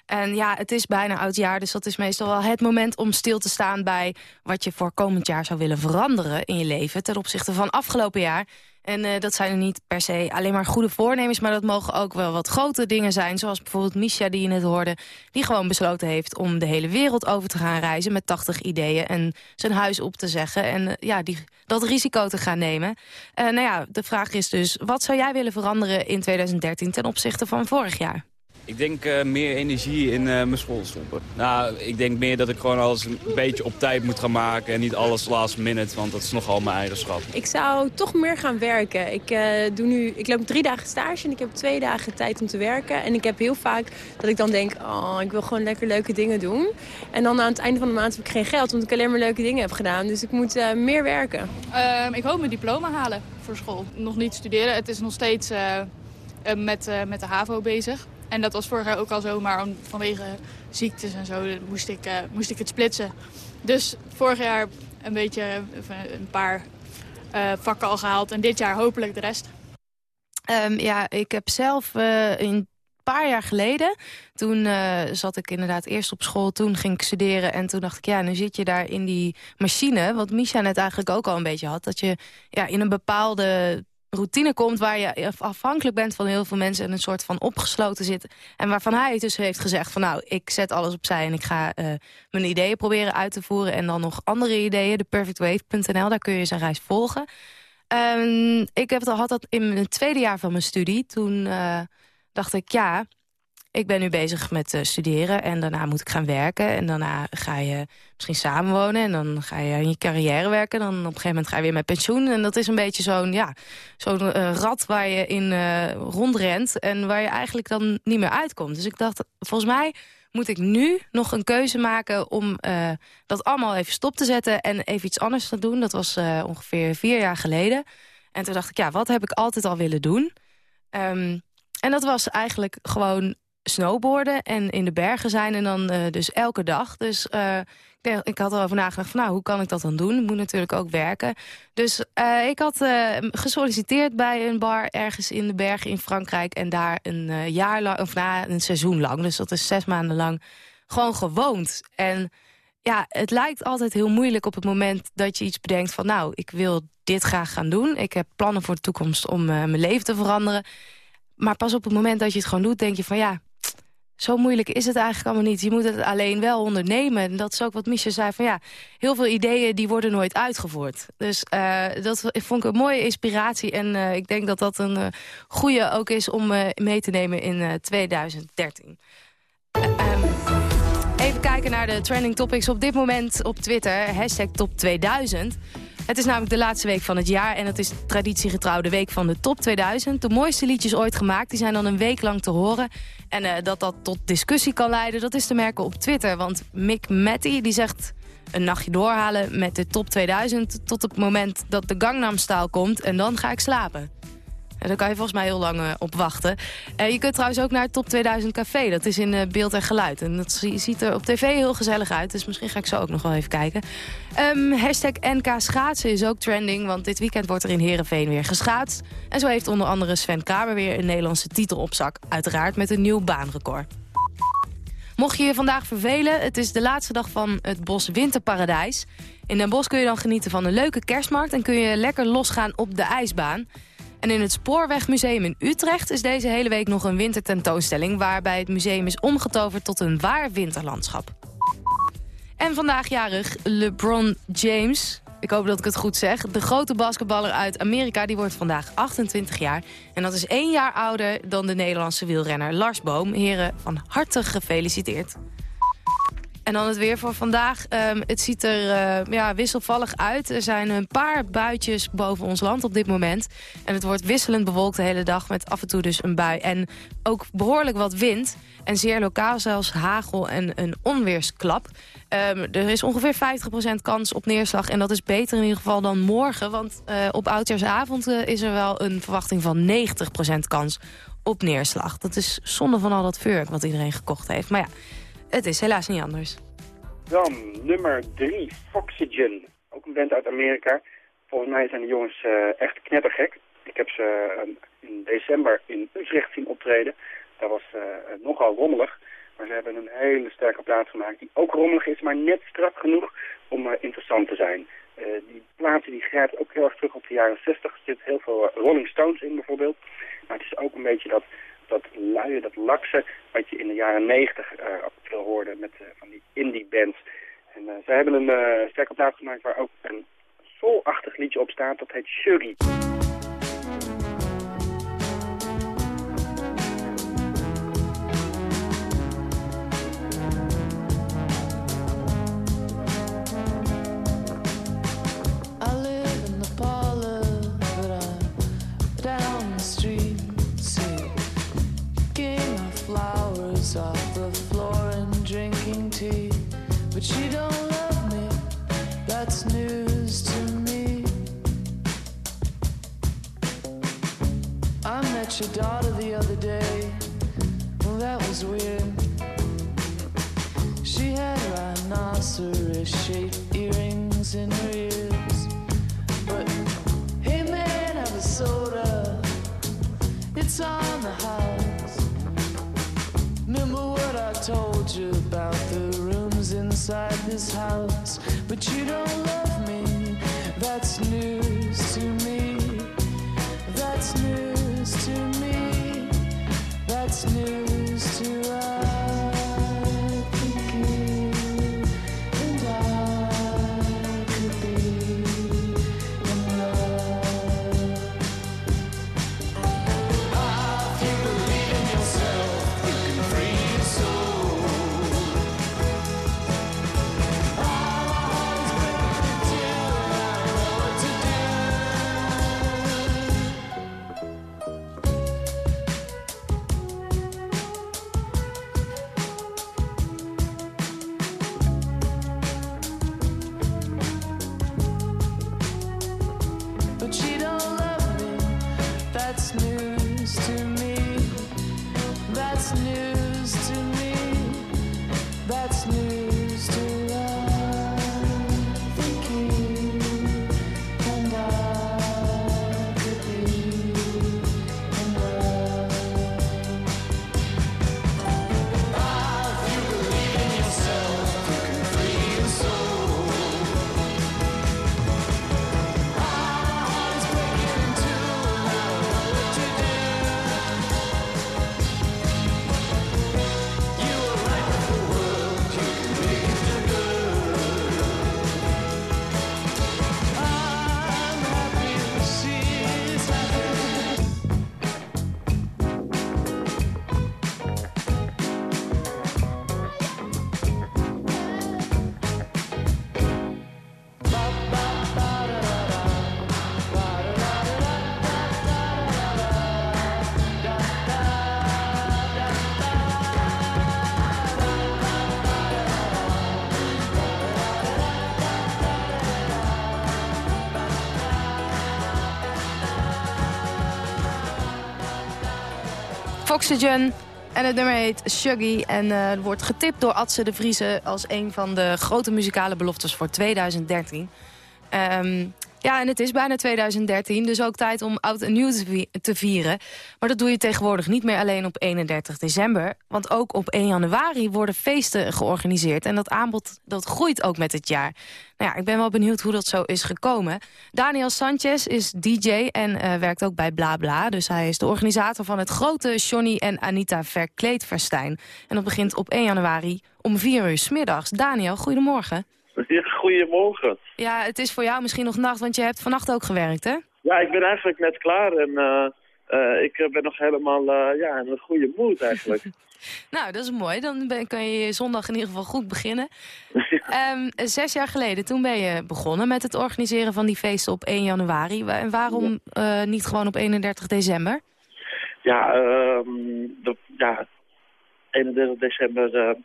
[SPEAKER 5] En ja, het is bijna oud jaar, dus dat is meestal wel het moment om stil te staan bij wat je voor komend jaar zou willen veranderen in je leven ten opzichte van afgelopen jaar. En uh, dat zijn er niet per se alleen maar goede voornemens... maar dat mogen ook wel wat grote dingen zijn. Zoals bijvoorbeeld Misha, die je net hoorde... die gewoon besloten heeft om de hele wereld over te gaan reizen... met 80 ideeën en zijn huis op te zeggen... en uh, ja, die, dat risico te gaan nemen. Uh, nou ja, de vraag is dus... wat zou jij willen veranderen in 2013 ten opzichte van vorig jaar?
[SPEAKER 16] Ik denk uh, meer energie in uh, mijn school stoppen. Nou, ik denk meer dat ik gewoon alles een beetje op tijd moet gaan maken... en niet alles last minute, want dat is nogal mijn eigenschap.
[SPEAKER 17] Ik zou toch meer gaan werken. Ik, uh, doe nu, ik loop drie dagen stage en ik heb twee dagen tijd om te werken. En ik heb heel vaak dat ik dan denk... oh, ik wil gewoon lekker leuke dingen doen. En dan aan het einde van de maand heb ik geen geld... omdat ik alleen maar leuke dingen heb gedaan. Dus ik moet meer werken.
[SPEAKER 18] Ehm, ik hoop mijn diploma halen voor school. Nog niet studeren. Het is nog steeds met, met de HAVO bezig. En dat was vorig jaar ook al zo, maar vanwege ziektes en zo moest ik, uh, moest ik het splitsen. Dus vorig jaar een beetje een paar uh, vakken al gehaald en dit jaar hopelijk de rest.
[SPEAKER 5] Um, ja, ik heb zelf uh, een paar jaar geleden, toen zat ik inderdaad eerst op school, toen ging ik studeren en toen dacht ik, ja, nu zit je daar in die machine, wat Misha net eigenlijk ook al een beetje had, dat je ja, in een bepaalde routine komt waar je afhankelijk bent van heel veel mensen... en een soort van opgesloten zit. En waarvan hij dus heeft gezegd van nou, ik zet alles opzij... en ik ga uh, mijn ideeën proberen uit te voeren. En dan nog andere ideeën, de perfectwave.nl, daar kun je zijn reis volgen. Um, ik heb, had dat in het tweede jaar van mijn studie. Toen uh, dacht ik, ja, ik ben nu bezig met uh, studeren en daarna moet ik gaan werken. En daarna ga je misschien samenwonen en dan ga je aan je carrière werken. Dan op een gegeven moment ga je weer met pensioen. En dat is een beetje zo'n ja, zo'n uh, rad waar je in uh, rondrent en waar je eigenlijk dan niet meer uitkomt. Dus ik dacht, volgens mij moet ik nu nog een keuze maken om dat allemaal even stop te zetten en even iets anders te doen. Dat was ongeveer vier jaar geleden. En toen dacht ik, ja, wat heb ik altijd al willen doen? Um, en dat was eigenlijk gewoon snowboarden en in de bergen zijn. En dan uh, dus elke dag. Dus uh, ik had erover nagedacht van nou, hoe kan ik dat dan doen? Ik moet natuurlijk ook werken. Dus uh, ik had gesolliciteerd bij een bar ergens in de bergen in Frankrijk. En daar een jaar lang, of na een seizoen lang. Dus dat is zes maanden lang gewoon gewoond. En ja, het lijkt altijd heel moeilijk op het moment dat je iets bedenkt van nou, ik wil dit graag gaan doen. Ik heb plannen voor de toekomst om mijn leven te veranderen. Maar pas op het moment dat je het gewoon doet, denk je van ja, zo moeilijk is het eigenlijk allemaal niet. Je moet het alleen wel ondernemen. En dat is ook wat Micha zei van ja, heel veel ideeën die worden nooit uitgevoerd. Dus uh, dat vond ik een mooie inspiratie. En uh, ik denk dat dat een uh, goede ook is om mee te nemen in 2013. Um, even kijken naar de trending topics op dit moment op Twitter. Hashtag top 2000. Het is namelijk de laatste week van het jaar en het is traditiegetrouw de week van de top 2000. De mooiste liedjes ooit gemaakt, die zijn dan een week lang te horen. En uh, dat dat tot discussie kan leiden, dat is te merken op Twitter. Want Mick Matty die zegt een nachtje doorhalen met de top 2000... tot het moment dat de Gangnam Style komt en dan ga ik slapen. Daar kan je volgens mij heel lang uh, op wachten. Uh, je kunt trouwens ook naar het Top 2000 Café. Dat is in uh, beeld en geluid. En dat ziet er op tv heel gezellig uit. Dus misschien ga ik zo ook nog wel even kijken. Um, hashtag NK schaatsen is ook trending. Want dit weekend wordt er in Heerenveen weer geschaatst. En zo heeft onder andere Sven Kramer weer een Nederlandse titel op zak. Uiteraard met een nieuw baanrecord. Mocht je je vandaag vervelen, het is de laatste dag van het Bos Winterparadijs. In Den Bosch kun je dan genieten van een leuke kerstmarkt... en kun je lekker losgaan op de ijsbaan. En in het Spoorwegmuseum in Utrecht is deze hele week nog een wintertentoonstelling... waarbij het museum is omgetoverd tot een waar winterlandschap. En vandaag jarig LeBron James. Ik hoop dat ik het goed zeg. De grote basketballer uit Amerika die wordt vandaag 28 jaar. En dat is één jaar ouder dan de Nederlandse wielrenner Lars Boom. Heren, van harte gefeliciteerd. En dan het weer voor vandaag. Um, het ziet er uh, ja, wisselvallig uit. Er zijn een paar buitjes boven ons land op dit moment. En het wordt wisselend bewolkt de hele dag met af en toe dus een bui. En ook behoorlijk wat wind. En zeer lokaal zelfs hagel en een onweersklap. Um, er is ongeveer 50% kans op neerslag. En dat is beter in ieder geval dan morgen. Want uh, op oudjaarsavond uh, is er wel een verwachting van 90% kans op neerslag. Dat is zonde van al dat vuurwerk wat iedereen gekocht heeft. Maar ja... Het is helaas niet anders.
[SPEAKER 13] Dan nummer 3, Foxygen. Ook een band uit Amerika. Volgens mij zijn de jongens uh, echt knettergek. Ik heb ze uh, in december in Utrecht zien optreden. Dat was uh, nogal rommelig. Maar ze hebben een hele sterke plaat gemaakt die ook rommelig is, maar net strak genoeg om interessant te zijn. Die plaat die grijpt ook heel erg terug op de jaren 60. Er zit heel veel Rolling Stones in bijvoorbeeld. Maar het is ook een beetje dat, dat luie, dat lakse, wat je in de jaren 90 ook veel hoorde met van die indie bands. En zij hebben een sterke plaat gemaakt waar ook een soulachtig liedje op staat. Dat heet Shuggy.
[SPEAKER 15] But she don't love me, that's news to me. I met your daughter the other day, well, that was weird. She had rhinoceros shaped earrings in her ears. But hey, man, have a soda, it's on the house. Remember what I told you about the room? rooms inside this house, but you don't love me. That's news to me. That's news to me. That's news to us.
[SPEAKER 5] En het nummer heet Shuggy en eh, wordt getipt door Adse de Vriese... als een van de grote muzikale beloftes voor 2013. Ehm, ja, en het is bijna 2013, dus ook tijd om oud en nieuw te vi- te vieren. Maar dat doe je tegenwoordig niet meer alleen op 31 december. Want ook op 1 januari worden feesten georganiseerd. En dat aanbod dat groeit ook met het jaar. Nou ja, ik ben wel benieuwd hoe dat zo is gekomen. Daniel Sanchez is DJ en eh, werkt ook bij BlaBla. Dus hij is de organisator van het grote Johnny en Anita Verkleedfestijn. En dat begint op 1 januari om 4 uur s middags. Daniel, goedemorgen.
[SPEAKER 19] Goedemorgen.
[SPEAKER 5] Ja, het is voor jou misschien nog nacht, want je hebt vannacht ook gewerkt, hè?
[SPEAKER 19] Ja, ik ben eigenlijk net klaar en eh, eh, ik ben nog helemaal eh, ja, in een goede mood eigenlijk.
[SPEAKER 5] Nou, dat is mooi. Dan ben, kan je zondag in ieder geval goed beginnen. Ehm, zes jaar geleden, toen ben je begonnen met het organiseren van die feesten op 1 januari. En waarom eh, niet gewoon op 31 december?
[SPEAKER 19] ja, ehm, de, ja, 31 december, eh,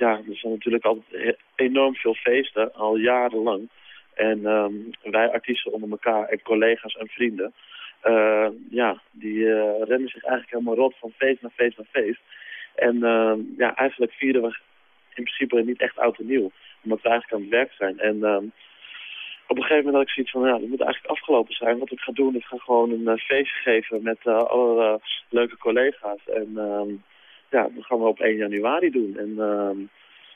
[SPEAKER 19] ja, er zijn natuurlijk altijd e- enorm veel feesten, al jarenlang. En ehm, wij artiesten onder elkaar en collega's en vrienden, eh, ja, die eh, rennen zich eigenlijk helemaal rot van feest naar feest naar feest. En ehm, ja, eigenlijk vieren we in principe niet echt oud en nieuw, omdat we eigenlijk aan het werk zijn. En ehm, op een gegeven moment had ik zoiets van, ja, dat moet eigenlijk afgelopen zijn. Wat ik ga doen, ik ga gewoon een eh, feestje geven met alle leuke collega's. En ja, dat gaan we op 1 januari doen. En ehm,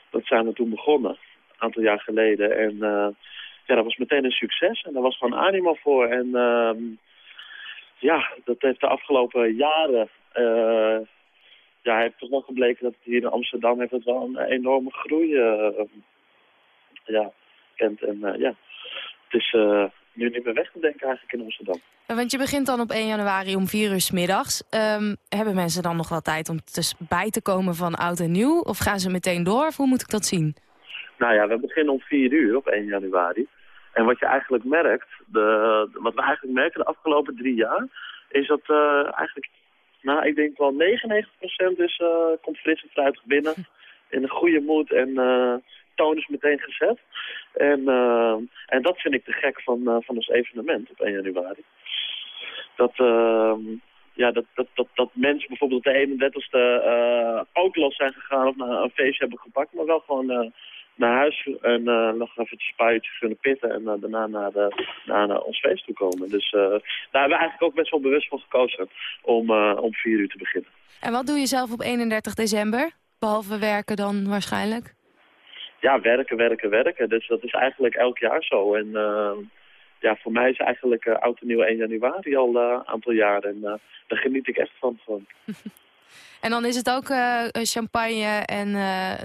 [SPEAKER 19] dat zijn we toen begonnen, een aantal jaar geleden. En eh, ja, dat was meteen een succes en daar was gewoon animo voor. En ehm, ja, dat heeft de afgelopen jaren... eh, ja, heeft toch wel gebleken dat hier in Amsterdam heeft het wel een enorme groei eh, ja, kent. En ja, het is eh, nu niet meer weg te denken eigenlijk in Amsterdam.
[SPEAKER 5] Want je begint dan op 1 januari om 4 uur s middags. Ehm, hebben mensen dan nog wel tijd om te, bij te komen van oud en nieuw? Of gaan ze meteen door? Of hoe moet ik dat zien?
[SPEAKER 19] Nou ja, we beginnen om 4 uur op 1 januari. En wat je eigenlijk merkt, de, wat we eigenlijk merken de afgelopen drie jaar, is dat eh, eigenlijk, nou ik denk wel 99% is, eh, komt fris en fruitig binnen. In een goede moed en eh toon is meteen gezet. En, eh, en dat vind ik te gek van, eh, van ons evenement op 1 januari. Dat, ehm, ja, dat, dat, dat, dat mensen bijvoorbeeld op de 31ste eh, ook los zijn gegaan of naar een feestje hebben gepakt, maar wel gewoon naar huis en nog even een spuitje kunnen pitten en daarna naar, de, naar, ons feest toe komen. Dus daar hebben we eigenlijk ook best wel bewust voor gekozen om, om 4 uur te beginnen.
[SPEAKER 5] En wat doe je zelf op 31 december? Behalve werken dan waarschijnlijk?
[SPEAKER 19] Ja, werken, werken, werken. Dus dat is eigenlijk elk jaar zo. En uh, ja, voor mij is eigenlijk uh, oud en nieuw 1 januari al een uh, aantal jaren. En uh, daar geniet ik echt van. van.
[SPEAKER 5] en dan is het ook champagne en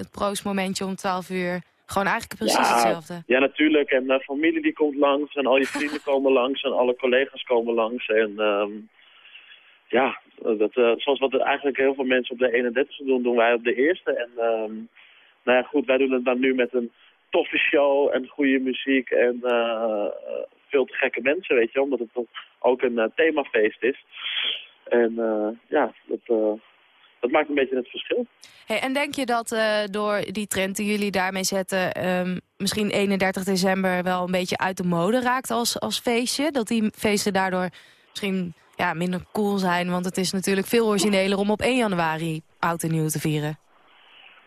[SPEAKER 5] het proostmomentje om 12 uur. Gewoon eigenlijk precies
[SPEAKER 19] ja,
[SPEAKER 5] hetzelfde.
[SPEAKER 19] Ja, natuurlijk. En familie die komt langs en al je vrienden komen langs en alle collega's komen langs. En um, ja, dat, zoals wat eigenlijk heel veel mensen op de 31ste doen, doen wij op de eerste. En um, nou ja, goed, wij doen het dan nu met een toffe show en goede muziek en uh, veel te gekke mensen, weet je, omdat het toch ook een uh, themafeest is. En uh, ja, dat, dat maakt een beetje het verschil.
[SPEAKER 5] En denk je dat door die trend die jullie daarmee zetten, um, misschien 31 december wel een beetje uit de mode raakt als, als feestje? Dat die feesten daardoor misschien ja, minder cool zijn, want het is natuurlijk veel origineler om op 1 januari oud en nieuw te vieren.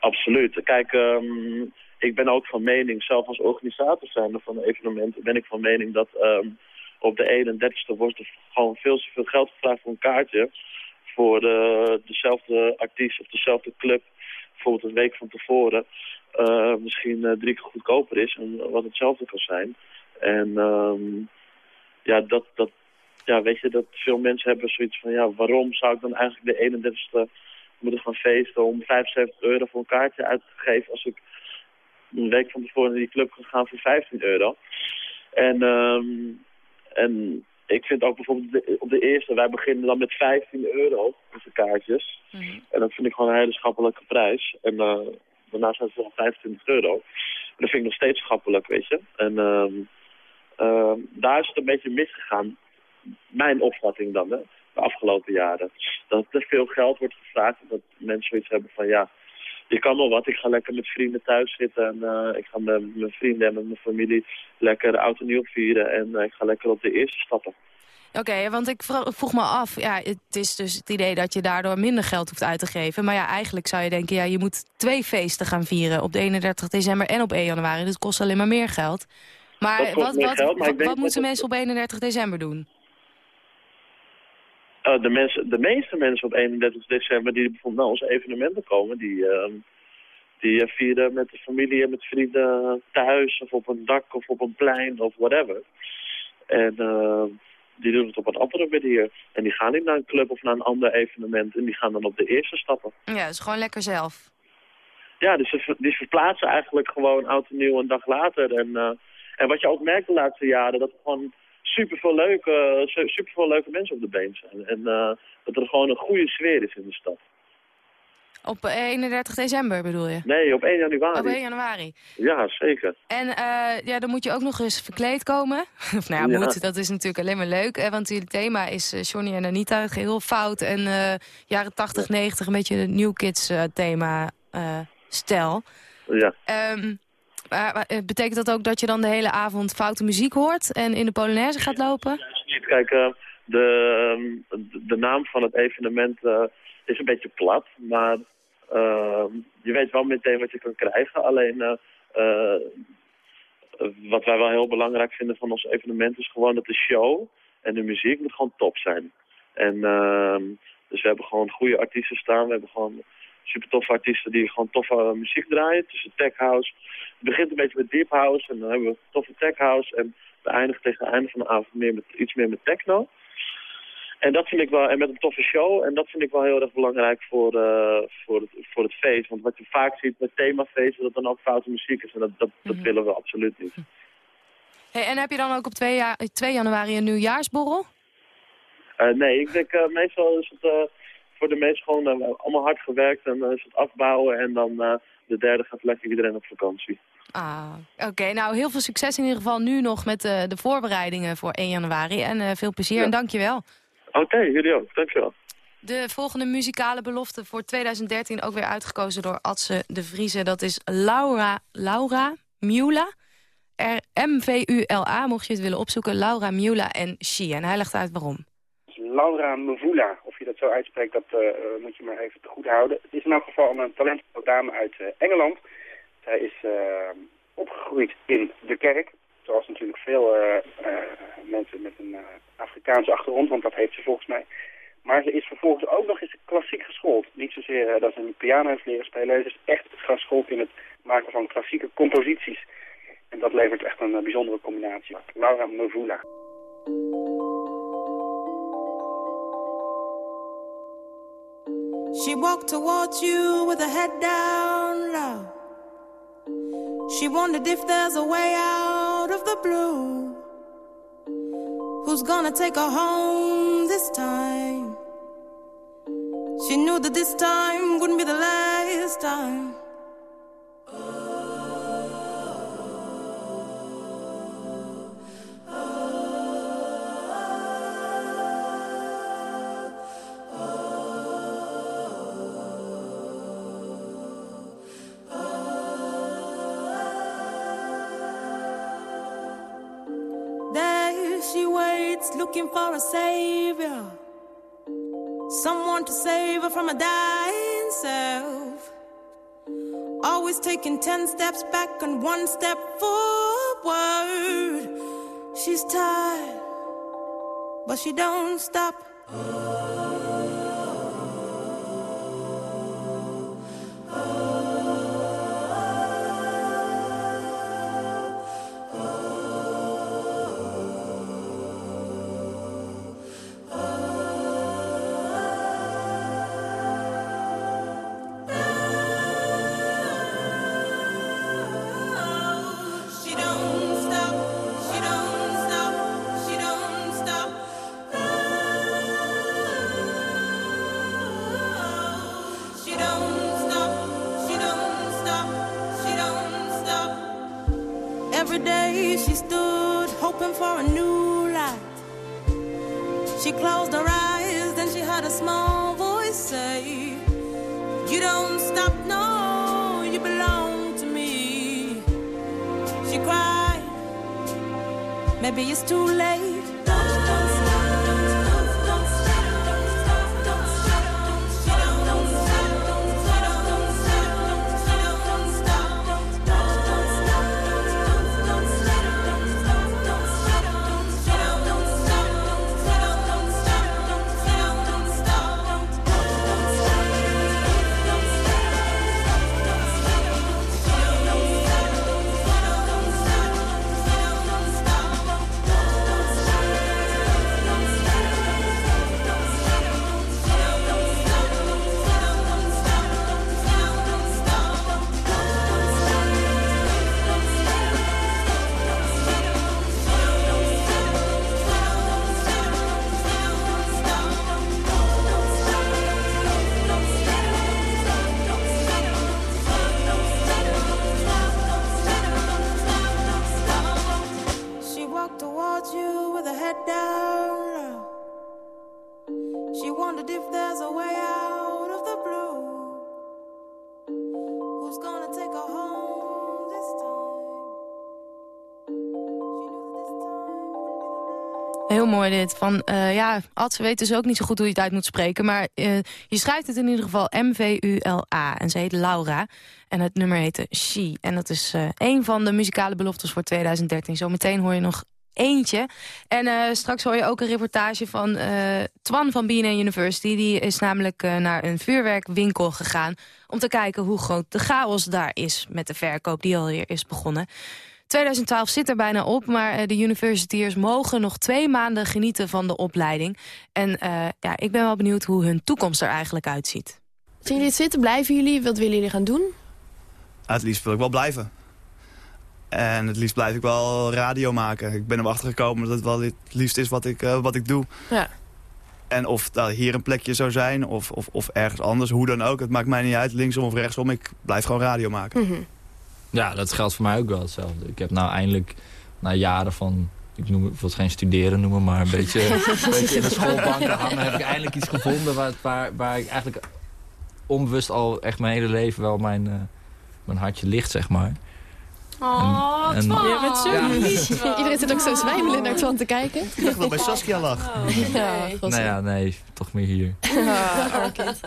[SPEAKER 19] Absoluut. Kijk, um, ik ben ook van mening, zelf als organisator zijnde van evenementen, ben ik van mening dat um, op de 31ste wordt er gewoon veel te veel geld gevraagd voor een kaartje. Voor de, dezelfde artiest of dezelfde club, bijvoorbeeld een week van tevoren, uh, misschien uh, drie keer goedkoper is en wat hetzelfde kan zijn. En um, ja, dat, dat, ja, weet je, dat veel mensen hebben zoiets van, ja, waarom zou ik dan eigenlijk de 31ste moeten gaan feesten om 75 euro voor een kaartje uit te geven als ik een week van tevoren naar die club kan gaan voor 15 euro. En, um, en ik vind ook bijvoorbeeld de, op de eerste, wij beginnen dan met 15 euro onze kaartjes. Mm -hmm. En dat vind ik gewoon een hele schappelijke prijs. En uh, daarna zijn het wel 25 euro. En dat vind ik nog steeds schappelijk, weet je. En um, uh, daar is het een beetje misgegaan. Mijn opvatting dan, hè de afgelopen jaren. Dat er veel geld wordt gevraagd en dat mensen zoiets hebben van ja, je kan wel wat. Ik ga lekker met vrienden thuis zitten en uh, ik ga met mijn vrienden en met mijn familie lekker oud en nieuw vieren en uh, ik ga lekker op de eerste stappen.
[SPEAKER 5] Oké, okay, want ik vroeg me af, ja, het is dus het idee dat je daardoor minder geld hoeft uit te geven. Maar ja, eigenlijk zou je denken, ja, je moet twee feesten gaan vieren op de 31 december en op 1 januari. Het kost alleen maar meer geld. Maar wat, wat,
[SPEAKER 19] geld, maar
[SPEAKER 5] wat, wat moeten mensen op 31 december doen?
[SPEAKER 19] Uh, de, mensen, de meeste mensen op 31 december die bijvoorbeeld naar onze evenementen komen, die, uh, die uh, vieren met de familie en met vrienden thuis of op een dak of op een plein of whatever. En die doen het op een andere manier. En die gaan niet naar een club of naar een ander evenement en die gaan dan op de eerste stappen.
[SPEAKER 5] Ja, dus gewoon lekker zelf.
[SPEAKER 19] Ja, dus ze, die verplaatsen eigenlijk gewoon oud en nieuw een dag later. En, en wat je ook merkt de laatste jaren, dat gewoon super veel leuke, super veel leuke mensen op de been zijn. En uh, dat er gewoon een goede sfeer is in de stad.
[SPEAKER 5] Op 31 december bedoel je?
[SPEAKER 19] Nee, op 1 januari.
[SPEAKER 5] Op 1 januari.
[SPEAKER 19] Ja, zeker.
[SPEAKER 5] En uh, ja, dan moet je ook nog eens verkleed komen. of nou ja, moet, dat is natuurlijk alleen maar leuk. Hè, want het thema is uh, Johnny en Anita, geheel fout. En uh, jaren 80, 90, een beetje een New Kids thema stijl.
[SPEAKER 19] Ja.
[SPEAKER 5] Um, maar betekent dat ook dat je dan de hele avond foute muziek hoort en in de Polonaise gaat lopen?
[SPEAKER 19] Kijk, uh, de, de naam van het evenement is een beetje plat, maar uh, je weet wel meteen wat je kan krijgen. Alleen wat wij wel heel belangrijk vinden van ons evenement is gewoon dat de show en de muziek moet gewoon top zijn. En dus we hebben gewoon goede artiesten staan, we hebben gewoon super toffe artiesten die gewoon toffe muziek draaien. Tussen tech house. Het begint een beetje met deep house en dan hebben we toffe tech house. En we eindigen tegen het einde van de avond meer met, iets meer met techno. En dat vind ik wel, en met een toffe show. En dat vind ik wel heel erg belangrijk voor, uh, voor, het, voor het feest. Want wat je vaak ziet met themafeesten, dat dan ook foute muziek is. En dat, dat, dat
[SPEAKER 5] Mhm.
[SPEAKER 19] willen we absoluut niet.
[SPEAKER 5] Hey, en heb je dan ook op 2, ja 2 januari een nieuwjaarsborrel?
[SPEAKER 19] Uh, nee, ik denk uh, meestal is het voor de mensen gewoon allemaal hard gewerkt. En is het afbouwen en dan de derde gaat lekker iedereen op vakantie.
[SPEAKER 5] Ah, oké. Nou, heel veel succes in ieder geval nu nog met de voorbereidingen voor 1 januari. En veel plezier
[SPEAKER 19] Ja.
[SPEAKER 5] en dank je wel.
[SPEAKER 19] Oké, okay, jullie ook. Dankjewel.
[SPEAKER 5] De volgende muzikale belofte voor 2013 ook weer uitgekozen door Adse de Vrieze. Dat is Laura, Laura Miula. M-V-U-L-A, mocht je het willen opzoeken. Laura Miula en She. En hij legt uit waarom.
[SPEAKER 13] Laura Mvula, of je dat zo uitspreekt, dat uh, moet je maar even te goed houden. Het is in elk geval een talentvolle dame uit uh, Engeland. Zij is uh, opgegroeid in de kerk. Zoals natuurlijk veel mensen met een Afrikaanse achtergrond, want dat heeft ze volgens mij. Maar ze is vervolgens ook nog eens klassiek geschoold. Niet zozeer dat ze een piano heeft leren spelen. Ze is echt geschoold in het maken van klassieke composities. En dat levert echt een bijzondere combinatie op. Laura Mvula.
[SPEAKER 20] She walked towards you with her head down. She wondered if there's a way out of the blue. Who's gonna take her home this time? She knew that this time wouldn't be the last time. For a savior. Someone to save her from a dying self. Always taking ten steps back and one step forward. She's tired, but she don't stop. Every She closed her eyes, then she heard a small voice say, You don't stop, no, you belong to me. She cried, Maybe it's too late.
[SPEAKER 5] Mooi dit. Van, eh, ja, Ad, ze weet dus ook niet zo goed hoe je het uit moet spreken. Maar eh, je schrijft het in ieder geval M-V-U-L-A. En ze heet Laura. En het nummer heette She. En dat is eh, een van de muzikale beloftes voor 2013. Zometeen hoor je nog eentje. En eh, straks hoor je ook een reportage van eh, Twan van BNN University. Die is namelijk eh, naar een vuurwerkwinkel gegaan... om te kijken hoe groot de chaos daar is met de verkoop die alweer is begonnen. 2012 zit er bijna op, maar eh, de universiteers mogen nog twee maanden genieten van de opleiding. En eh, ja, ik ben wel benieuwd hoe hun toekomst er eigenlijk uitziet.
[SPEAKER 21] Zien jullie het zitten? Blijven jullie? Wat willen jullie gaan doen?
[SPEAKER 22] Het liefst wil ik wel blijven. En het liefst blijf ik wel radio maken. Ik ben erachter gekomen dat het wel het liefst is wat ik, eh, wat ik doe.
[SPEAKER 21] Ja.
[SPEAKER 22] En of dat hier een plekje zou zijn of, of, of ergens anders, hoe dan ook. Het maakt mij niet uit, linksom of rechtsom. Ik blijf gewoon radio maken.
[SPEAKER 21] Mhm.
[SPEAKER 23] Ja, dat geldt voor mij ook wel hetzelfde. Ik heb nou eindelijk na jaren van, ik noem ik wil het geen studeren noemen, maar een beetje, een beetje in de schoolbanken hangen, heb ik eindelijk iets gevonden waar, waar, waar ik eigenlijk onbewust al echt mijn hele leven wel mijn, eh, mijn hartje ligt, zeg maar.
[SPEAKER 21] Oh,
[SPEAKER 23] En- en-.
[SPEAKER 21] Je bent zo
[SPEAKER 23] Ja.
[SPEAKER 21] lief. Iedereen zit ook zo zwijmelend naar Twan te kijken.
[SPEAKER 22] Ik dacht dat bij Saskia lag.
[SPEAKER 21] Ja,
[SPEAKER 23] Nou ja, nee, toch meer hier.
[SPEAKER 21] Kind.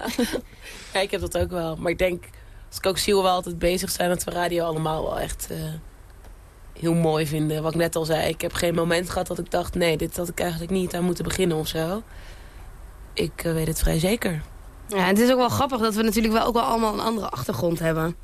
[SPEAKER 24] Ja, ik heb dat ook wel. Maar ik denk, als ik ook zie hoe we altijd bezig zijn... dat we radio allemaal wel echt eh, heel mooi vinden. Wat ik net al zei, ik heb geen moment gehad dat ik dacht... nee, dit had ik eigenlijk niet aan moeten beginnen of zo. Ik eh, weet het vrij zeker.
[SPEAKER 25] Ja, het is ook wel grappig dat we natuurlijk wel ook wel allemaal een andere achtergrond hebben.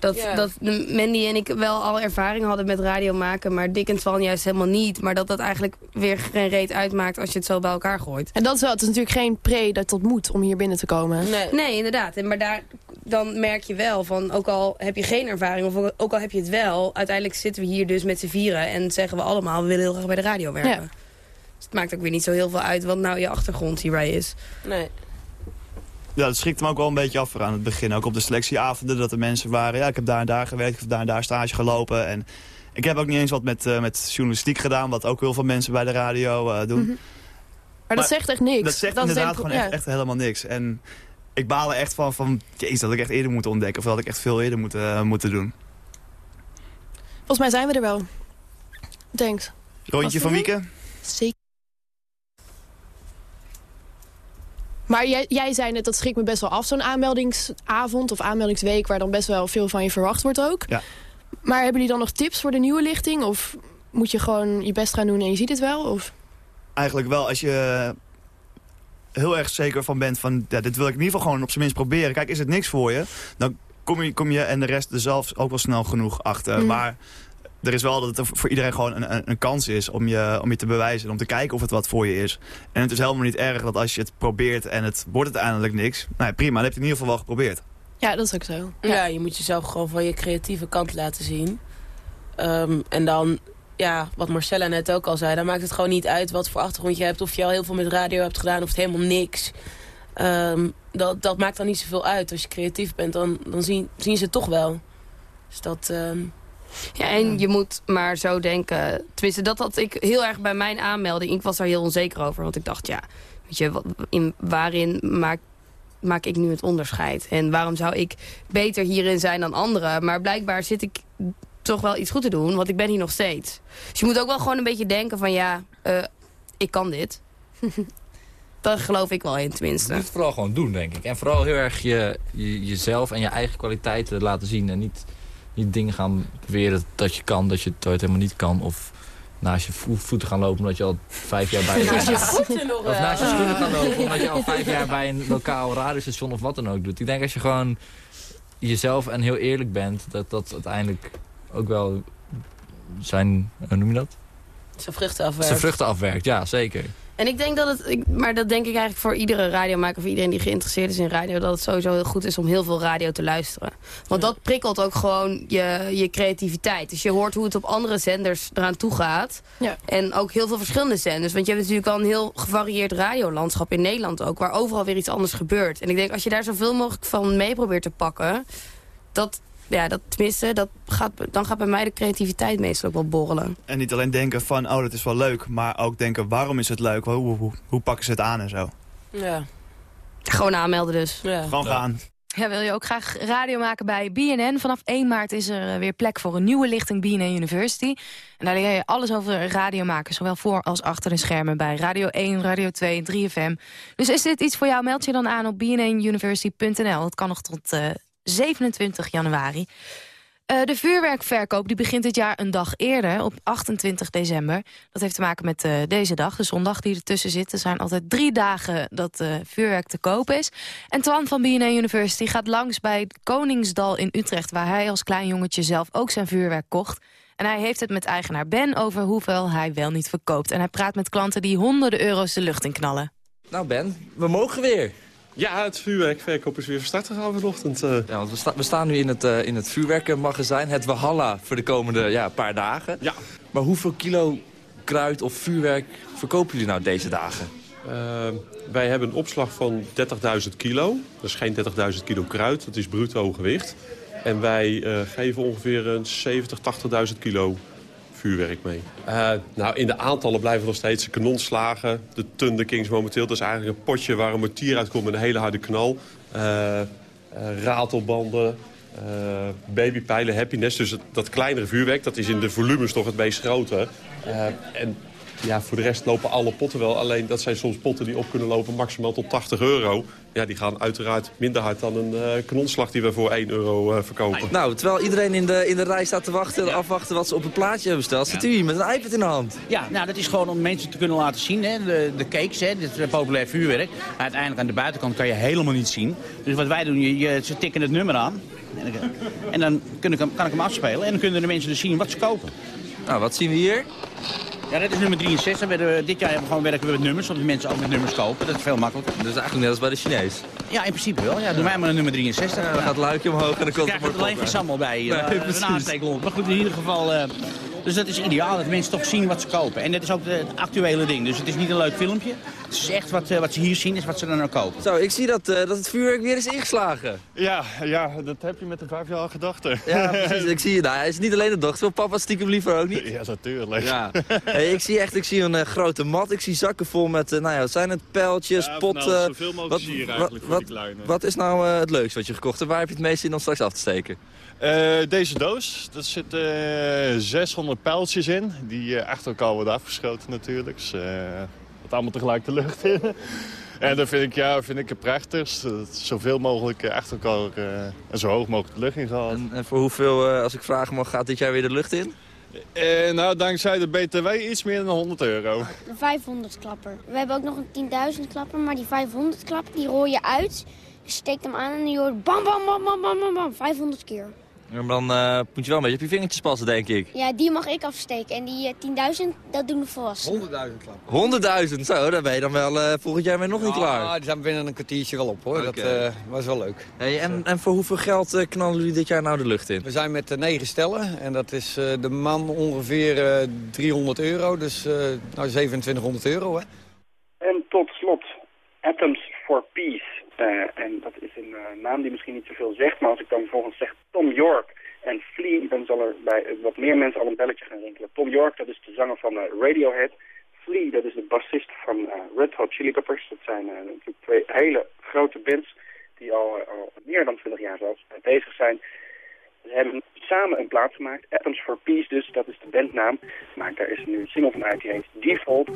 [SPEAKER 25] Dat, dat Mandy en ik wel al ervaring hadden met radio maken... maar Dick en Twan juist helemaal niet. Maar dat dat eigenlijk weer geen reet uitmaakt als je het zo bij elkaar gooit.
[SPEAKER 21] En dat is wel, het is natuurlijk geen pre dat tot moet om hier binnen te komen.
[SPEAKER 25] Nee, inderdaad. En Maar daar, dan merk je wel van, ook al heb je geen ervaring... of ook al heb je het wel, uiteindelijk zitten we hier dus met z'n vieren... en zeggen we allemaal, we willen heel graag bij de radio werken.
[SPEAKER 21] Ja.
[SPEAKER 25] Dus het maakt ook weer niet zo heel veel uit wat nou je achtergrond hierbij is.
[SPEAKER 24] Nee.
[SPEAKER 22] Ja, dat schrikt me ook wel een beetje af voor aan het begin. Ook op de selectieavonden dat er mensen waren... ja, ik heb daar en daar gewerkt, ik heb daar en daar stage gelopen. En ik heb ook niet eens wat met, eh, met journalistiek gedaan... wat ook heel veel mensen bij de radio eh, doen.
[SPEAKER 21] Mhm. Maar dat zegt echt niks.
[SPEAKER 22] Dat zegt
[SPEAKER 21] is
[SPEAKER 22] inderdaad gewoon echt,
[SPEAKER 21] ja.
[SPEAKER 22] echt helemaal niks. En ik baal er echt van, van jezus, dat had ik echt eerder moeten ontdekken. Of dat had ik echt veel eerder moeten, eh, moeten doen.
[SPEAKER 21] Volgens mij zijn we er wel. Thanks.
[SPEAKER 22] Rondje van Wieke?
[SPEAKER 21] Zeker. Maar jij, jij zei net, dat schrikt me best wel af, zo'n aanmeldingsavond of aanmeldingsweek... waar dan best wel veel van je verwacht wordt ook.
[SPEAKER 22] Ja.
[SPEAKER 21] Maar hebben jullie dan nog tips voor de nieuwe lichting? Of moet je gewoon je best gaan doen en je ziet het wel? Of?
[SPEAKER 22] Eigenlijk wel, als je heel erg zeker van bent van... Ja, dit wil ik in ieder geval gewoon op zijn minst proberen. Kijk, is het niks voor je, dan kom je, kom je en de rest er zelf ook wel snel genoeg achter.
[SPEAKER 21] Mhm.
[SPEAKER 22] Maar er is wel dat het voor iedereen gewoon een, een, een kans is om je, om je te bewijzen. Om te kijken of het wat voor je is. En het is helemaal niet erg dat als je het probeert en het wordt uiteindelijk niks. Nou ja, prima, dan heb je het in ieder geval wel geprobeerd.
[SPEAKER 21] Ja, dat is ook zo.
[SPEAKER 24] Ja, je moet jezelf gewoon van je creatieve kant laten zien. Ehm, en dan, ja, wat Marcella net ook al zei... dan maakt het gewoon niet uit wat voor achtergrond je hebt... of je al heel veel met radio hebt gedaan of het helemaal niks. Ehm, dat, dat maakt dan niet zoveel uit. Als je creatief bent, dan, dan zien, zien ze het toch wel. Dus dat... ehm,
[SPEAKER 25] Ja, en je moet maar zo denken. Tenminste, dat had ik heel erg bij mijn aanmelding. Ik was daar heel onzeker over. Want ik dacht, ja, weet je, wat- in, waarin maak, maak ik nu het onderscheid? En waarom zou ik beter hierin zijn dan anderen? Maar blijkbaar zit ik toch wel iets goed te doen. Want ik ben hier nog steeds. Dus je moet ook wel gewoon een beetje denken van, ja, eh, ik kan dit. Daar geloof ik wel in, tenminste.
[SPEAKER 23] Je moet het vooral gewoon doen, denk ik. En vooral heel erg je, je, jezelf en je eigen kwaliteiten laten zien. En niet, niet dingen gaan beweren dat je kan, dat je het ooit helemaal niet kan. Of naast je vo- voeten gaan lopen omdat je al vijf jaar bij...
[SPEAKER 24] Naast je voeten nog
[SPEAKER 23] Of naast je schoenen gaan lopen omdat je al vijf jaar bij een lokaal radiostation of wat dan ook doet. Ik denk als je gewoon jezelf en heel eerlijk bent, dat dat uiteindelijk ook wel zijn, hoe noem je dat?
[SPEAKER 24] zijn vruchten afwerkt.
[SPEAKER 23] Zijn vruchten afwerkt, ja zeker.
[SPEAKER 25] En ik denk dat het, ik, maar dat denk ik eigenlijk voor iedere radiomaker, voor iedereen die geïnteresseerd is in radio, dat het sowieso heel goed is om heel veel radio te luisteren. Want dat prikkelt ook gewoon je, je creativiteit. Dus je hoort hoe het op andere zenders eraan toe gaat.
[SPEAKER 21] Ja.
[SPEAKER 25] En ook heel veel verschillende zenders. Want je hebt natuurlijk al een heel gevarieerd radiolandschap in Nederland ook, waar overal weer iets anders gebeurt. En ik denk als je daar zoveel mogelijk van mee probeert te pakken, dat, ja, dat tenminste, dat gaat, dan gaat bij mij de creativiteit meestal ook wel borrelen.
[SPEAKER 22] En niet alleen denken van, oh dat is wel leuk. Maar ook denken, waarom is het leuk? Hoe, hoe, hoe, hoe pakken ze het aan en zo?
[SPEAKER 24] Ja.
[SPEAKER 25] Gewoon aanmelden dus.
[SPEAKER 24] Ja.
[SPEAKER 22] Gewoon gaan.
[SPEAKER 5] Ja, wil je ook graag radio maken bij BNN? Vanaf 1 maart is er eh, weer plek voor een nieuwe lichting BNN University. En daar leer je alles over radio maken, zowel voor als achter de schermen bij Radio 1, Radio 2, 3FM. Dus is dit iets voor jou? Meld je dan aan op bnnuniversity.nl. Dat kan nog tot eh, 27 januari. Eh, de vuurwerkverkoop die begint dit jaar een dag eerder, op 28 december. Dat heeft te maken met eh, deze dag, de zondag die ertussen zit. Er zijn altijd drie dagen dat eh, vuurwerk te koop is. En Twan van BNA University gaat langs bij Koningsdal in Utrecht... waar hij als klein jongetje zelf ook zijn vuurwerk kocht. En hij heeft het met eigenaar Ben over hoeveel hij wel niet verkoopt. En hij praat met klanten die honderden euro's de lucht in knallen.
[SPEAKER 26] Nou Ben, we mogen weer.
[SPEAKER 27] Ja, het vuurwerkverkoop is weer van start gegaan vanochtend. eh.
[SPEAKER 26] Ja, want we, sta- we staan nu in het, eh, in het vuurwerkmagazijn, het Walhalla, voor de komende ja, paar dagen.
[SPEAKER 27] Ja.
[SPEAKER 26] Maar hoeveel kilo kruid of vuurwerk verkopen jullie nou deze dagen?
[SPEAKER 27] Eh, wij hebben een opslag van 30.000 kilo. Dat is geen 30.000 kilo kruid, dat is bruto gewicht. En wij eh, geven ongeveer een 70, 80.000 kilo vuurwerk mee. Eh, nou, in de aantallen blijven nog steeds de kanonslagen. De Thunder Kings momenteel. Dat is eigenlijk een potje waar een mortier uitkomt met een hele harde knal. Eh, ratelbanden, babypijlen, happiness. Dus dat kleinere vuurwerk, dat is in de volumes toch het meest grote. En ja, voor de rest lopen alle potten wel. Alleen dat zijn soms potten die op kunnen lopen maximaal tot 80 euro. Ja, die gaan uiteraard minder hard dan een eh, kanonslag die we voor 1 euro eh, verkopen.
[SPEAKER 26] Nou, terwijl iedereen in de, in de rij staat te wachten en afwachten wat ze op het plaatje hebben besteld... zit u hier met een iPad in de hand.
[SPEAKER 28] Ja, nou, dat is gewoon om mensen te kunnen laten zien. Hè. De, de cakes, hè, dit is populair vuurwerk. Maar uiteindelijk aan de buitenkant kan je helemaal niet zien. Dus wat wij doen, je, je- ze tikken het nummer aan. En, dan- en dan kun ik hem, kan ik hem afspelen. En dan kunnen de mensen dus zien wat ze kopen.
[SPEAKER 26] Nou, wat zien we hier?
[SPEAKER 28] Ja, dat is nummer 63. We werden- dit jaar hebben we gewoon werken we met nummers, zodat mensen ook met nummers kopen. Dat is veel makkelijker.
[SPEAKER 26] Dat is eigenlijk net als bij de Chinees.
[SPEAKER 28] Ja, in principe wel. Ja, doe mij maar een nummer 63.
[SPEAKER 26] Ja, dan gaat het luikje omhoog en dan komt er maar
[SPEAKER 28] alleen geen sammel bij.
[SPEAKER 26] Nee,
[SPEAKER 28] eh, een
[SPEAKER 26] precies.
[SPEAKER 28] aansteeklont. Maar goed, in ieder geval... eh, dus dat is ideaal, dat mensen toch zien wat ze kopen. En dat is ook het actuele ding. Dus het is niet een leuk filmpje. Het is echt wat, eh, wat ze hier zien, is wat ze dan ook kopen.
[SPEAKER 26] Zo, ik zie dat, eh, dat het vuurwerk weer is ingeslagen.
[SPEAKER 22] Ja, ja, dat heb je met de vijfjarige dochter.
[SPEAKER 26] Ja, precies. Ik zie je daar. Hij is niet alleen de dochter, wil papa stiekem liever ook niet?
[SPEAKER 22] Ja, natuurlijk.
[SPEAKER 26] Ja. Hey, ik zie echt ik zie een eh, grote mat. Ik zie zakken vol met, nou ja, wat zijn het pijltjes,
[SPEAKER 22] Ja,
[SPEAKER 26] potten.
[SPEAKER 22] alles, zoveel mogelijk
[SPEAKER 26] wat, wat,
[SPEAKER 22] eigenlijk voor
[SPEAKER 26] wat,
[SPEAKER 22] die kleine.
[SPEAKER 26] wat is nou eh, het leukste wat je gekocht hebt? Waar heb je het meest in om straks af te steken?
[SPEAKER 22] Eh, deze doos, daar zitten eh, 600 pijltjes in. Die eh, achter elkaar worden afgeschoten natuurlijk. Dus, eh, het allemaal tegelijk de lucht in. en dat vind ik, ja, vind ik het prachtigst. Dat het zoveel mogelijk eh, achter elkaar eh, en zo hoog mogelijk de lucht in gaat.
[SPEAKER 26] En, en voor hoeveel, eh, als ik vragen mag, gaat dit jaar weer de lucht in?
[SPEAKER 22] Eh, nou, dankzij de BTW iets meer dan 100 euro.
[SPEAKER 29] De 500 klapper. We hebben ook nog een 10.000 klapper, maar die 500 klapper die rooi je uit. Je steekt hem aan en je hoort bam bam bam bam bam bam bam 500 keer.
[SPEAKER 26] Ja, maar dan eh, moet je wel een beetje op je vingertjes passen, denk ik.
[SPEAKER 29] Ja, die mag ik afsteken en die eh, 10.000 dat doen de volwassenen.
[SPEAKER 30] 100.000 klap.
[SPEAKER 26] 100.000, zo, dan ben je dan wel eh, volgend jaar weer nog niet klaar.
[SPEAKER 30] Ja, die zijn binnen een kwartiertje wel op hoor. Dat eh, was wel leuk.
[SPEAKER 26] Hey, en, en voor hoeveel geld eh, knallen jullie dit jaar nou de lucht in?
[SPEAKER 30] We zijn met eh, negen stellen en dat is eh, de man ongeveer eh, 300 euro, dus eh nou 2700 euro hè.
[SPEAKER 13] En tot slot, Atoms for Peace. Eh, en dat is een eh, naam die misschien niet zoveel zegt, maar als ik dan vervolgens zeg Tom York en Flea, dan zal er bij eh, wat meer mensen al een belletje gaan rinkelen. Tom York, dat is de zanger van Radiohead. Flea, dat is de bassist van Red Hot Chili Peppers. Dat zijn natuurlijk twee hele grote bands die al, al meer dan 20 jaar zelfs bezig zijn. Ze hebben samen een plaat gemaakt, Atoms for Peace dus, dat is de bandnaam. Maar daar is nu een single van uit, die heet Default.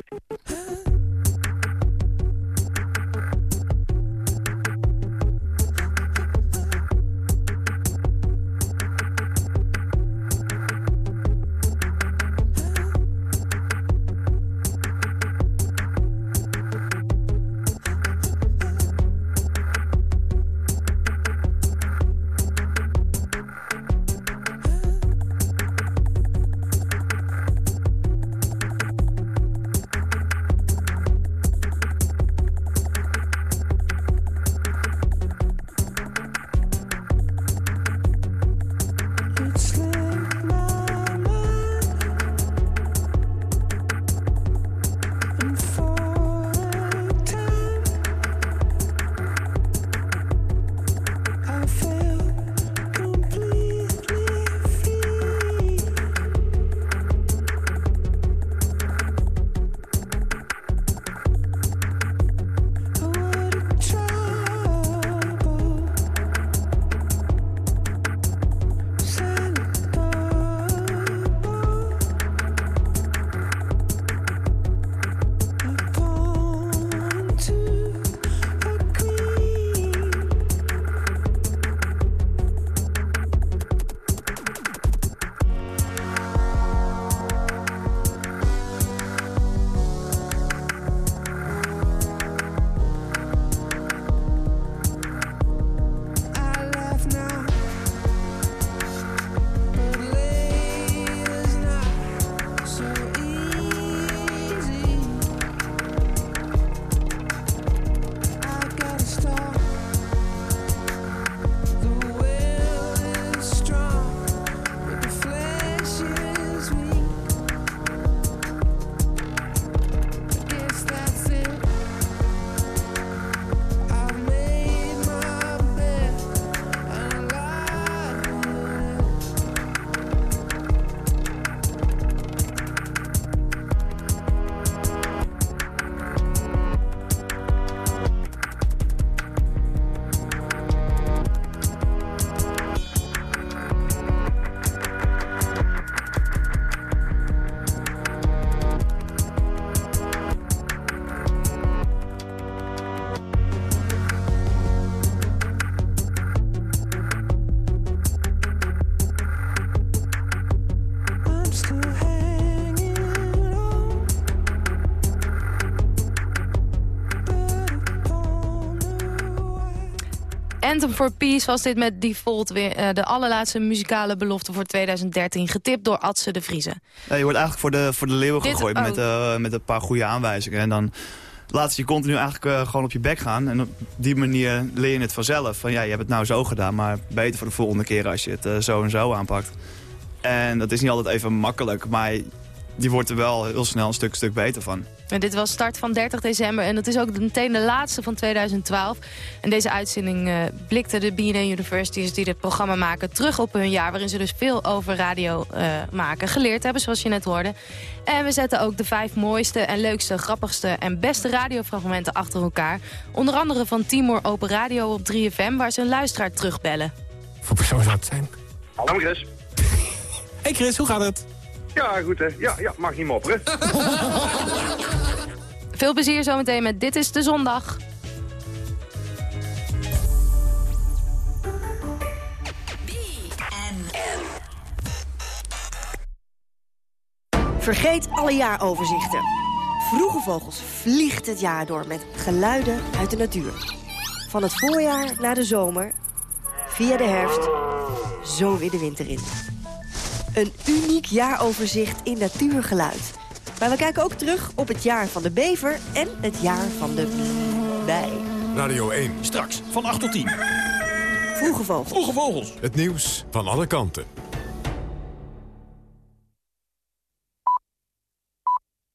[SPEAKER 5] Anthem for Peace was dit met Default weer eh, de allerlaatste muzikale belofte voor 2013. Getipt door Adse de Vriezen.
[SPEAKER 22] Ja, je wordt eigenlijk voor de, voor de leeuwen
[SPEAKER 5] Dit
[SPEAKER 22] gegooid met,
[SPEAKER 5] ook.
[SPEAKER 22] eh, met een paar goede aanwijzingen. En dan laat je continu eigenlijk eh, gewoon op je bek gaan. En op die manier leer je het vanzelf. Van ja, je hebt het nou zo gedaan, maar beter voor de volgende keer als je het zo en zo aanpakt. En dat is niet altijd even makkelijk, maar die wordt er wel heel snel een stuk, stuk beter van.
[SPEAKER 5] En dit was start van 30 december en dat is ook meteen de laatste van 2012. En deze uitzending eh, blikte de BNN Universities die dit programma maken terug op hun jaar... waarin ze dus veel over radio eh, maken geleerd hebben, zoals je net hoorde. En we zetten ook de vijf mooiste en leukste, grappigste en beste radiofragmenten achter elkaar. Onder andere van Timor Open Radio op 3FM, waar ze een luisteraar terugbellen.
[SPEAKER 31] Voor persoon zou het zijn?
[SPEAKER 32] Hallo Chris.
[SPEAKER 31] Hey Chris, hoe gaat het?
[SPEAKER 32] Ja, goed hè. Ja, ja, mag niet mopperen.
[SPEAKER 5] Veel plezier zometeen met Dit is de Zondag.
[SPEAKER 33] Vergeet alle jaaroverzichten. Vroege Vogels vliegt het jaar door met geluiden uit de natuur. Van het voorjaar naar de zomer, via de herfst, zo weer de winter in. Een uniek jaaroverzicht in natuurgeluid. Maar we kijken ook terug op het jaar van de bever en het jaar van de bij.
[SPEAKER 31] Radio 1. Straks van 8 tot 10.
[SPEAKER 33] Vroege Vogels.
[SPEAKER 31] Vroege vogels. Het nieuws van alle kanten.